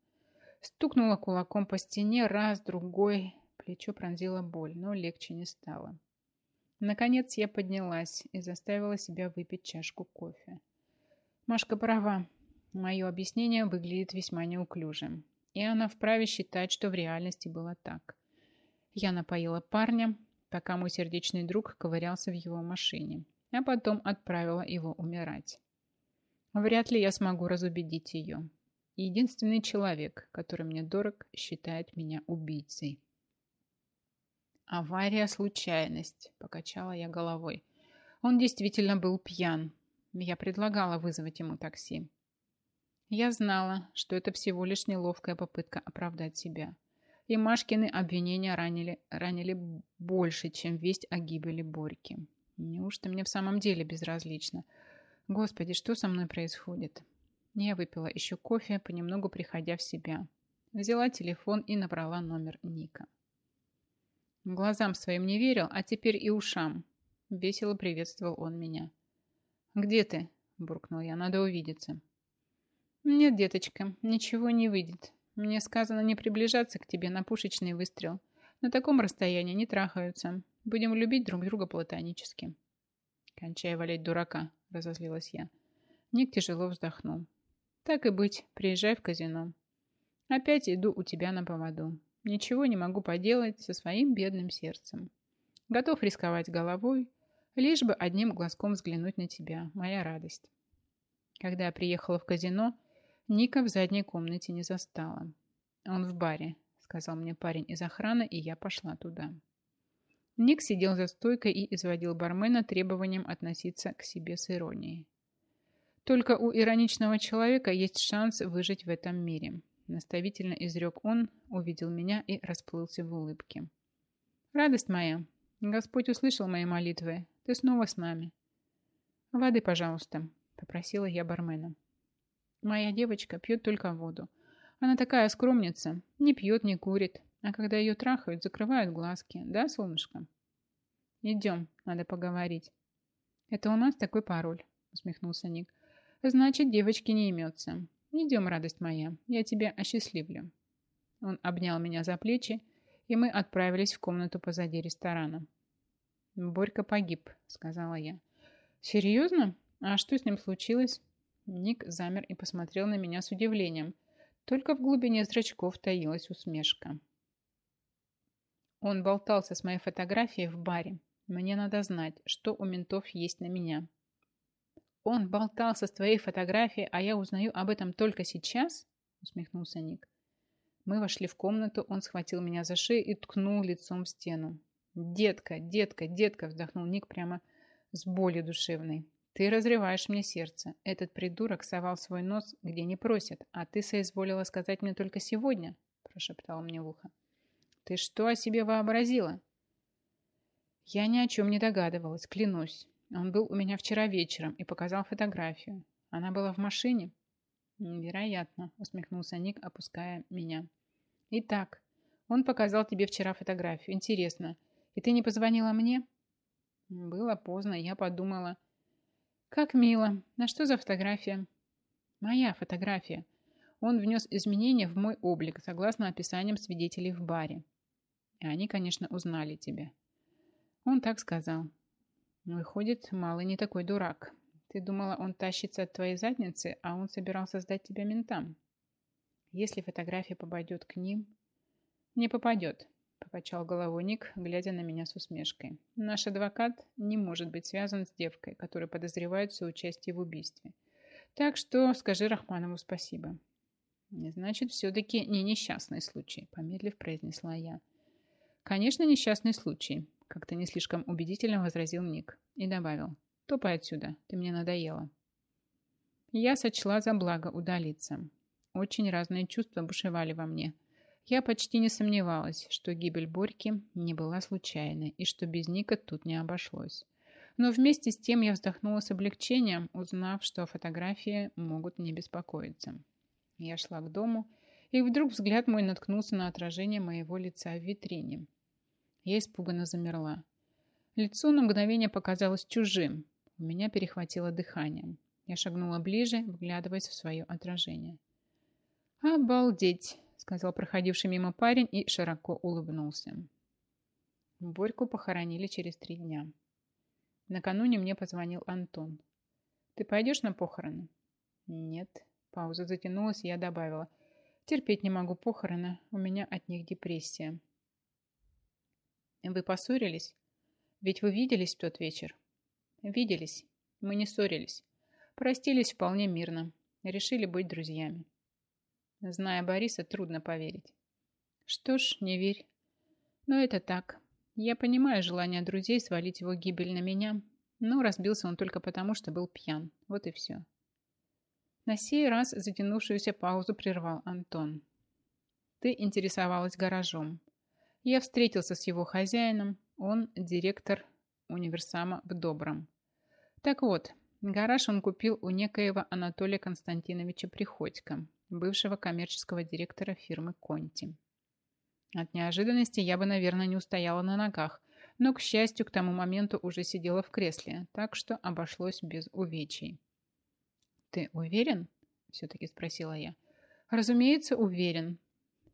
A: Стукнула кулаком по стене раз, другой. Плечо пронзила боль, но легче не стало. Наконец я поднялась и заставила себя выпить чашку кофе. Машка права. Мое объяснение выглядит весьма неуклюжим. И она вправе считать, что в реальности было так. Я напоила парня, пока мой сердечный друг ковырялся в его машине, а потом отправила его умирать. Вряд ли я смогу разубедить ее. Единственный человек, который мне дорог, считает меня убийцей. «Авария – случайность», – покачала я головой. Он действительно был пьян. Я предлагала вызвать ему такси. Я знала, что это всего лишь неловкая попытка оправдать себя – и Машкины обвинения ранили, ранили больше, чем весть о гибели Борьки. Неужто мне в самом деле безразлично? Господи, что со мной происходит? Я выпила еще кофе, понемногу приходя в себя. Взяла телефон и набрала номер Ника. Глазам своим не верил, а теперь и ушам. Весело приветствовал он меня. «Где ты?» – буркнул я. «Надо увидеться». «Нет, деточка, ничего не выйдет. Мне сказано не приближаться к тебе на пушечный выстрел. На таком расстоянии не трахаются. Будем любить друг друга платонически. Кончай валять дурака, разозлилась я. Ник тяжело вздохнул. Так и быть, приезжай в казино. Опять иду у тебя на поводу. Ничего не могу поделать со своим бедным сердцем. Готов рисковать головой, Лишь бы одним глазком взглянуть на тебя, моя радость. Когда я приехала в казино, Ника в задней комнате не застала. Он в баре, сказал мне парень из охраны, и я пошла туда. Ник сидел за стойкой и изводил бармена требованием относиться к себе с иронией. Только у ироничного человека есть шанс выжить в этом мире. Наставительно изрек он, увидел меня и расплылся в улыбке. Радость моя, Господь услышал мои молитвы. Ты снова с нами. Воды, пожалуйста, попросила я бармена. Моя девочка пьет только воду. Она такая скромница, не пьет, не курит, а когда ее трахают, закрывают глазки. Да, солнышко? Идем, надо поговорить. Это у нас такой пароль, усмехнулся Ник. Значит, девочки не имется. Идем, радость моя, я тебя осчастливлю. Он обнял меня за плечи, и мы отправились в комнату позади ресторана. «Борька погиб», — сказала я. «Серьезно? А что с ним случилось?» Ник замер и посмотрел на меня с удивлением. Только в глубине зрачков таилась усмешка. Он болтался с моей фотографией в баре. Мне надо знать, что у ментов есть на меня. Он болтался с твоей фотографией, а я узнаю об этом только сейчас? Усмехнулся Ник. Мы вошли в комнату, он схватил меня за шею и ткнул лицом в стену. «Детка, детка, детка!» вздохнул Ник прямо с болью душевной. «Ты разрываешь мне сердце. Этот придурок совал свой нос, где не просит, а ты соизволила сказать мне только сегодня», прошептал мне в ухо. Ты что о себе вообразила? Я ни о чем не догадывалась, клянусь. Он был у меня вчера вечером и показал фотографию. Она была в машине? Вероятно, усмехнулся Ник, опуская меня. Итак, он показал тебе вчера фотографию. Интересно. И ты не позвонила мне? Было поздно, я подумала. Как мило. На что за фотография? Моя фотография. Он внес изменения в мой облик, согласно описаниям свидетелей в баре. И они, конечно, узнали тебя. Он так сказал. Выходит, малый не такой дурак. Ты думала, он тащится от твоей задницы, а он собирался сдать тебя ментам. Если фотография попадет к ним... Не попадет, покачал головой Ник, глядя на меня с усмешкой. Наш адвокат не может быть связан с девкой, которая подозревает соучастие в убийстве. Так что скажи Рахманову спасибо. Значит, все-таки не несчастный случай, помедлив произнесла я. «Конечно, несчастный случай», – как-то не слишком убедительно возразил Ник и добавил. «Топай отсюда, ты мне надоела». Я сочла за благо удалиться. Очень разные чувства бушевали во мне. Я почти не сомневалась, что гибель Борьки не была случайной и что без Ника тут не обошлось. Но вместе с тем я вздохнула с облегчением, узнав, что фотографии могут не беспокоиться. Я шла к дому, и вдруг взгляд мой наткнулся на отражение моего лица в витрине. Я испуганно замерла. Лицо на мгновение показалось чужим. У меня перехватило дыхание. Я шагнула ближе, вглядываясь в свое отражение. «Обалдеть!» — сказал проходивший мимо парень и широко улыбнулся. Борьку похоронили через три дня. Накануне мне позвонил Антон. «Ты пойдешь на похороны?» «Нет». Пауза затянулась, я добавила. «Терпеть не могу похороны, у меня от них депрессия». Вы поссорились? Ведь вы виделись в тот вечер? Виделись. Мы не ссорились. Простились вполне мирно. Решили быть друзьями. Зная Бориса, трудно поверить. Что ж, не верь. Но это так. Я понимаю желание друзей свалить его гибель на меня, но разбился он только потому, что был пьян. Вот и все. На сей раз затянувшуюся паузу прервал Антон. Ты интересовалась гаражом. Я встретился с его хозяином, он директор универсама в Добром. Так вот, гараж он купил у некоего Анатолия Константиновича Приходько, бывшего коммерческого директора фирмы «Конти». От неожиданности я бы, наверное, не устояла на ногах, но, к счастью, к тому моменту уже сидела в кресле, так что обошлось без увечий. «Ты уверен?» – все-таки спросила я. «Разумеется, уверен.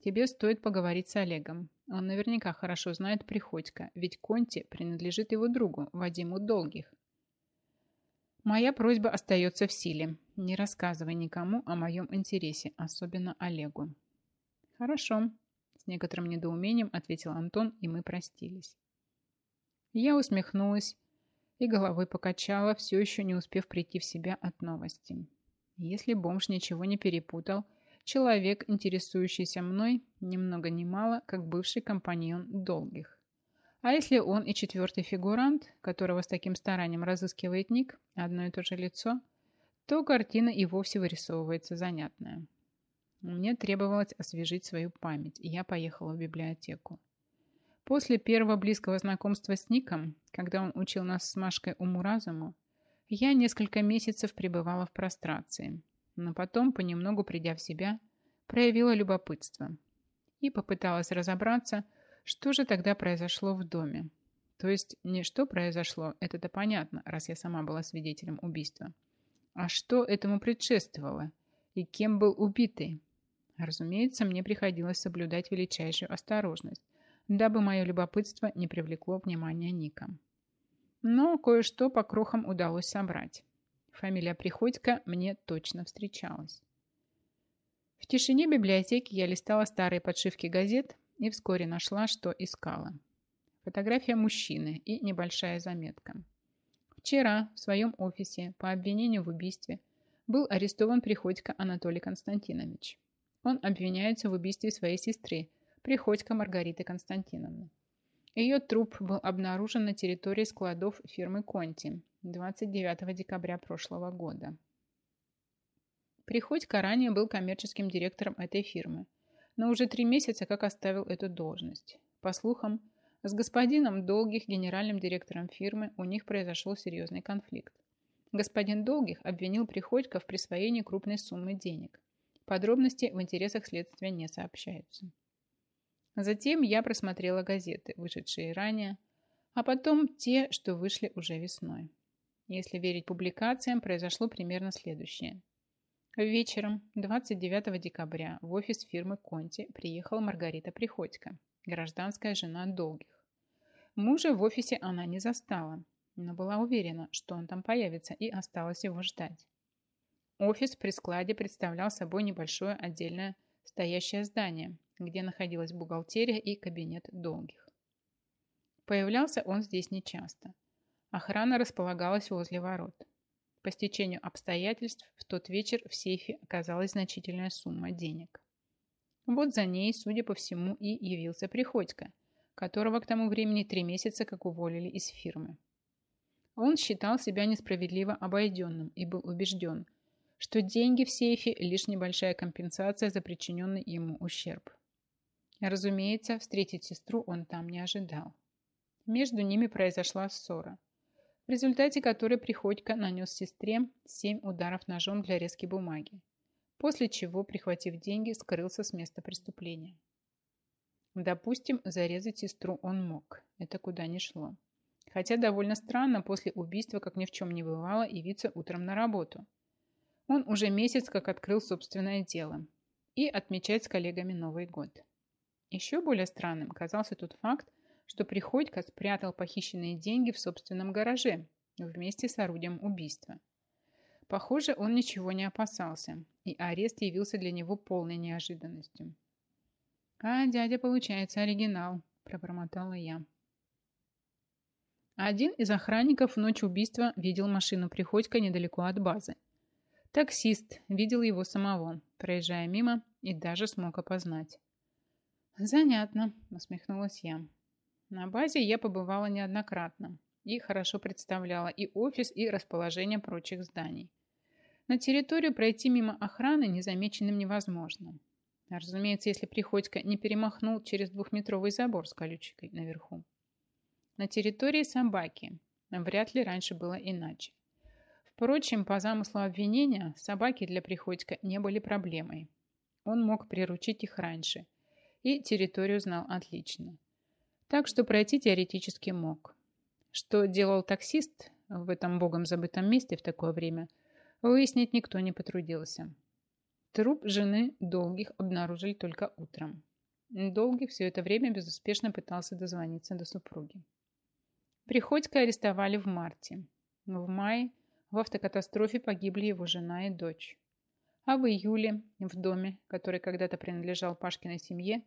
A: Тебе стоит поговорить с Олегом. Он наверняка хорошо знает Приходько, ведь Конти принадлежит его другу, Вадиму Долгих. Моя просьба остается в силе. Не рассказывай никому о моем интересе, особенно Олегу. Хорошо, с некоторым недоумением ответил Антон, и мы простились. Я усмехнулась и головой покачала, все еще не успев прийти в себя от новости. Если бомж ничего не перепутал, человек, интересующийся мной, ни много ни мало, как бывший компаньон долгих. А если он и четвертый фигурант, которого с таким старанием разыскивает Ник, одно и то же лицо, то картина и вовсе вырисовывается занятная. Мне требовалось освежить свою память, и я поехала в библиотеку. После первого близкого знакомства с Ником, когда он учил нас с Машкой уму-разуму, я несколько месяцев пребывала в прострации, но потом, понемногу придя в себя, проявила любопытство и попыталась разобраться, что же тогда произошло в доме. То есть не что произошло, это-то понятно, раз я сама была свидетелем убийства. А что этому предшествовало? И кем был убитый? Разумеется, мне приходилось соблюдать величайшую осторожность, дабы мое любопытство не привлекло внимания Ника. Но кое-что по крохам удалось собрать. Фамилия Приходько мне точно встречалась. В тишине библиотеки я листала старые подшивки газет и вскоре нашла, что искала. Фотография мужчины и небольшая заметка. Вчера в своем офисе по обвинению в убийстве был арестован Приходько Анатолий Константинович. Он обвиняется в убийстве своей сестры, Приходько Маргариты Константиновны. Ее труп был обнаружен на территории складов фирмы Конти 29 декабря прошлого года. Приходько ранее был коммерческим директором этой фирмы, но уже три месяца как оставил эту должность. По слухам, с господином Долгих, генеральным директором фирмы, у них произошел серьезный конфликт. Господин Долгих обвинил Приходько в присвоении крупной суммы денег. Подробности в интересах следствия не сообщаются. Затем я просмотрела газеты, вышедшие ранее, а потом те, что вышли уже весной. Если верить публикациям, произошло примерно следующее. Вечером 29 декабря в офис фирмы Конти приехала Маргарита Приходько, гражданская жена Долгих. Мужа в офисе она не застала, но была уверена, что он там появится и осталась его ждать. Офис при складе представлял собой небольшое отдельное стоящее здание, где находилась бухгалтерия и кабинет долгих. Появлялся он здесь нечасто. Охрана располагалась возле ворот. По стечению обстоятельств в тот вечер в сейфе оказалась значительная сумма денег. Вот за ней, судя по всему, и явился Приходько, которого к тому времени три месяца как уволили из фирмы. Он считал себя несправедливо обойденным и был убежден, что деньги в сейфе – лишь небольшая компенсация за причиненный ему ущерб. Разумеется, встретить сестру он там не ожидал. Между ними произошла ссора, в результате которой Приходько нанес сестре семь ударов ножом для резки бумаги, после чего, прихватив деньги, скрылся с места преступления. Допустим, зарезать сестру он мог, это куда ни шло. Хотя довольно странно после убийства, как ни в чем не бывало, явиться утром на работу. Он уже месяц как открыл собственное дело и отмечать с коллегами Новый год. Еще более странным казался тот факт, что Приходько спрятал похищенные деньги в собственном гараже вместе с орудием убийства. Похоже, он ничего не опасался, и арест явился для него полной неожиданностью. «А дядя, получается, оригинал», – пробормотала я. Один из охранников в ночь убийства видел машину Приходько недалеко от базы. Таксист видел его самого, проезжая мимо, и даже смог опознать. «Занятно», — усмехнулась я. На базе я побывала неоднократно и хорошо представляла и офис, и расположение прочих зданий. На территорию пройти мимо охраны незамеченным невозможно. Разумеется, если Приходько не перемахнул через двухметровый забор с колючкой наверху. На территории собаки вряд ли раньше было иначе. Впрочем, по замыслу обвинения, собаки для Приходько не были проблемой. Он мог приручить их раньше – и территорию знал отлично. Так что пройти теоретически мог. Что делал таксист в этом богом забытом месте в такое время, выяснить никто не потрудился. Труп жены Долгих обнаружили только утром. Долгих все это время безуспешно пытался дозвониться до супруги. Приходько арестовали в марте. В мае в автокатастрофе погибли его жена и дочь. А в июле в доме, который когда-то принадлежал Пашкиной семье,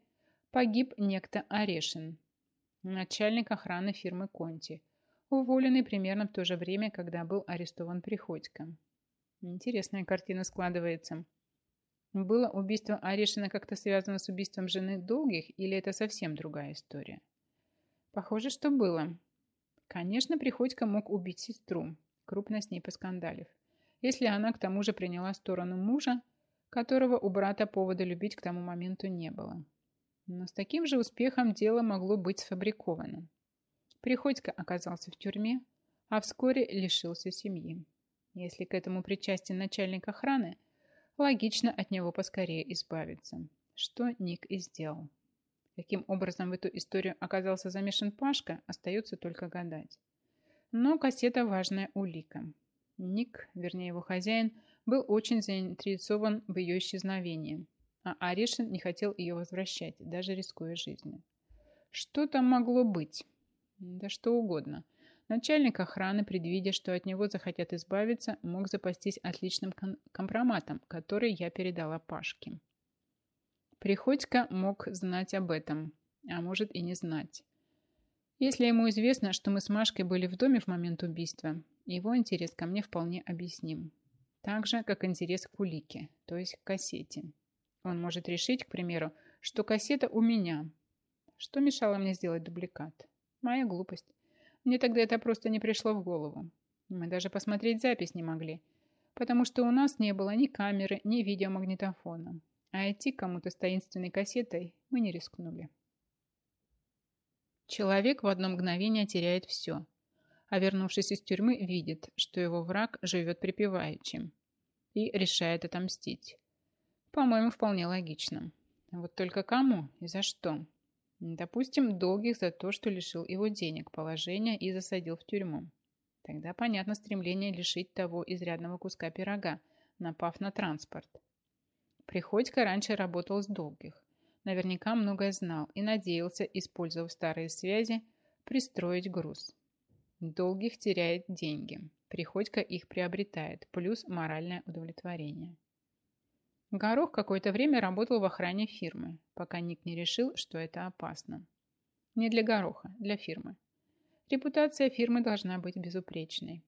A: погиб некто Орешин, начальник охраны фирмы Конти. уволенный примерно в то же время, когда был арестован Приходько. Интересная картина складывается. Было убийство Арешина как-то связано с убийством жены Долгих, или это совсем другая история? Похоже, что было. Конечно, Приходько мог убить сестру, крупно с ней поскандалив. Если она к тому же приняла сторону мужа, которого у брата повода любить к тому моменту не было. Но с таким же успехом дело могло быть сфабриковано. Приходько оказался в тюрьме, а вскоре лишился семьи. Если к этому причастен начальник охраны, логично от него поскорее избавиться, что Ник и сделал. Каким образом в эту историю оказался замешан Пашка, остается только гадать. Но кассета – важная улика. Ник, вернее его хозяин, был очень заинтересован в ее исчезновении, а Орешин не хотел ее возвращать, даже рискуя жизнью. Что там могло быть? Да что угодно. Начальник охраны, предвидя, что от него захотят избавиться, мог запастись отличным компроматом, который я передала Пашке. Приходько мог знать об этом, а может и не знать. Если ему известно, что мы с Машкой были в доме в момент убийства, его интерес ко мне вполне объясним. Так же, как интерес к улике, то есть к кассете. Он может решить, к примеру, что кассета у меня. Что мешало мне сделать дубликат? Моя глупость. Мне тогда это просто не пришло в голову. Мы даже посмотреть запись не могли, потому что у нас не было ни камеры, ни видеомагнитофона а идти кому-то с таинственной кассетой мы не рискнули. Человек в одно мгновение теряет все, а вернувшись из тюрьмы, видит, что его враг живет припеваючим и решает отомстить. По-моему, вполне логично. Вот только кому и за что? Допустим, долгих за то, что лишил его денег, положения и засадил в тюрьму. Тогда понятно стремление лишить того изрядного куска пирога, напав на транспорт. Приходько раньше работал с долгих. Наверняка многое знал и надеялся, использовав старые связи, пристроить груз. Долгих теряет деньги. Приходько их приобретает, плюс моральное удовлетворение. Горох какое-то время работал в охране фирмы, пока Ник не решил, что это опасно. Не для Гороха, для фирмы. Репутация фирмы должна быть безупречной.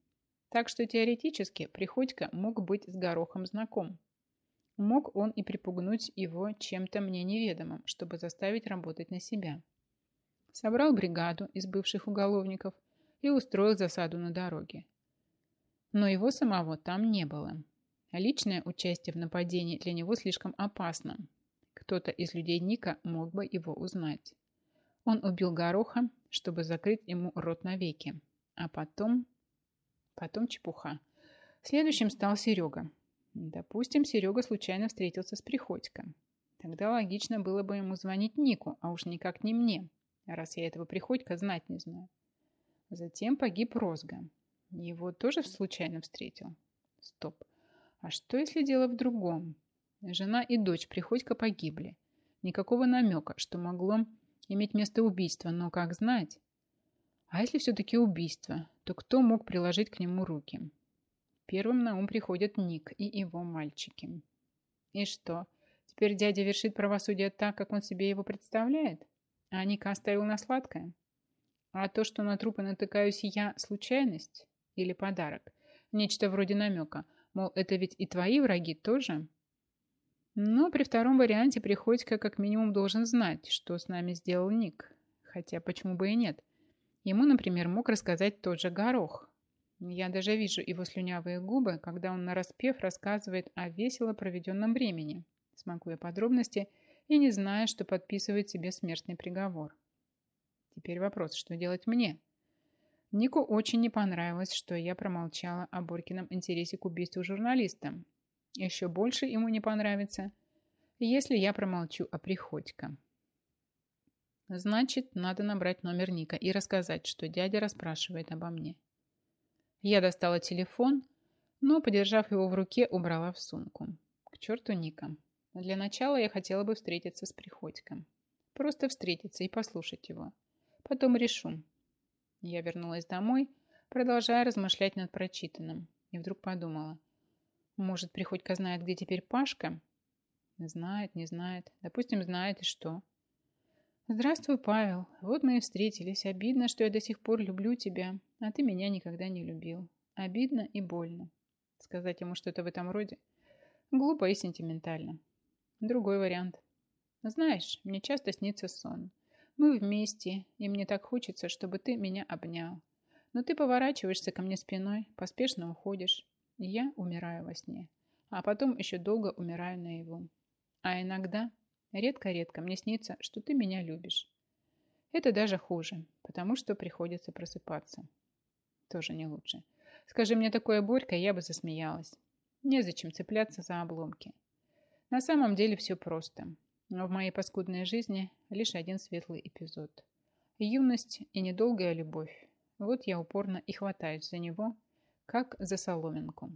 A: Так что теоретически Приходько мог быть с Горохом знаком, Мог он и припугнуть его чем-то мне неведомым, чтобы заставить работать на себя. Собрал бригаду из бывших уголовников и устроил засаду на дороге. Но его самого там не было. Личное участие в нападении для него слишком опасно. Кто-то из людей Ника мог бы его узнать. Он убил Гороха, чтобы закрыть ему рот навеки. А потом... Потом чепуха. Следующим стал Серега, Допустим, Серега случайно встретился с Приходько. Тогда логично было бы ему звонить Нику, а уж никак не мне, раз я этого Приходько знать не знаю. Затем погиб Розга. Его тоже случайно встретил? Стоп. А что, если дело в другом? Жена и дочь Приходько погибли. Никакого намека, что могло иметь место убийство, но как знать? А если все-таки убийство, то кто мог приложить к нему руки? Первым на ум приходят Ник и его мальчики. И что, теперь дядя вершит правосудие так, как он себе его представляет? А Ника оставил на сладкое? А то, что на трупы натыкаюсь я, случайность? Или подарок? Нечто вроде намека. Мол, это ведь и твои враги тоже? Но при втором варианте Приходько как минимум должен знать, что с нами сделал Ник. Хотя почему бы и нет? Ему, например, мог рассказать тот же Горох, я даже вижу его слюнявые губы, когда он нараспев рассказывает о весело проведенном времени, смакуя подробности и не зная, что подписывает себе смертный приговор. Теперь вопрос, что делать мне? Нику очень не понравилось, что я промолчала о Борькином интересе к убийству журналиста. Еще больше ему не понравится, если я промолчу о Приходько. Значит, надо набрать номер Ника и рассказать, что дядя расспрашивает обо мне. Я достала телефон, но, подержав его в руке, убрала в сумку. К черту Ника. Для начала я хотела бы встретиться с Приходьком. Просто встретиться и послушать его. Потом решу. Я вернулась домой, продолжая размышлять над прочитанным. И вдруг подумала. Может, Приходько знает, где теперь Пашка? Знает, не знает. Допустим, знает и что? Здравствуй, Павел. Вот мы и встретились. Обидно, что я до сих пор люблю тебя, а ты меня никогда не любил. Обидно и больно. Сказать ему что-то в этом роде глупо и сентиментально. Другой вариант. Знаешь, мне часто снится сон. Мы вместе, и мне так хочется, чтобы ты меня обнял. Но ты поворачиваешься ко мне спиной, поспешно уходишь. И я умираю во сне. А потом еще долго умираю наяву. А иногда, редко-редко, мне снится, что ты меня любишь. Это даже хуже, потому что приходится просыпаться. Тоже не лучше. Скажи мне такое горькое, я бы засмеялась. Незачем цепляться за обломки. На самом деле все просто. Но в моей паскудной жизни лишь один светлый эпизод. Юность и недолгая любовь. Вот я упорно и хватаюсь за него, как за соломинку.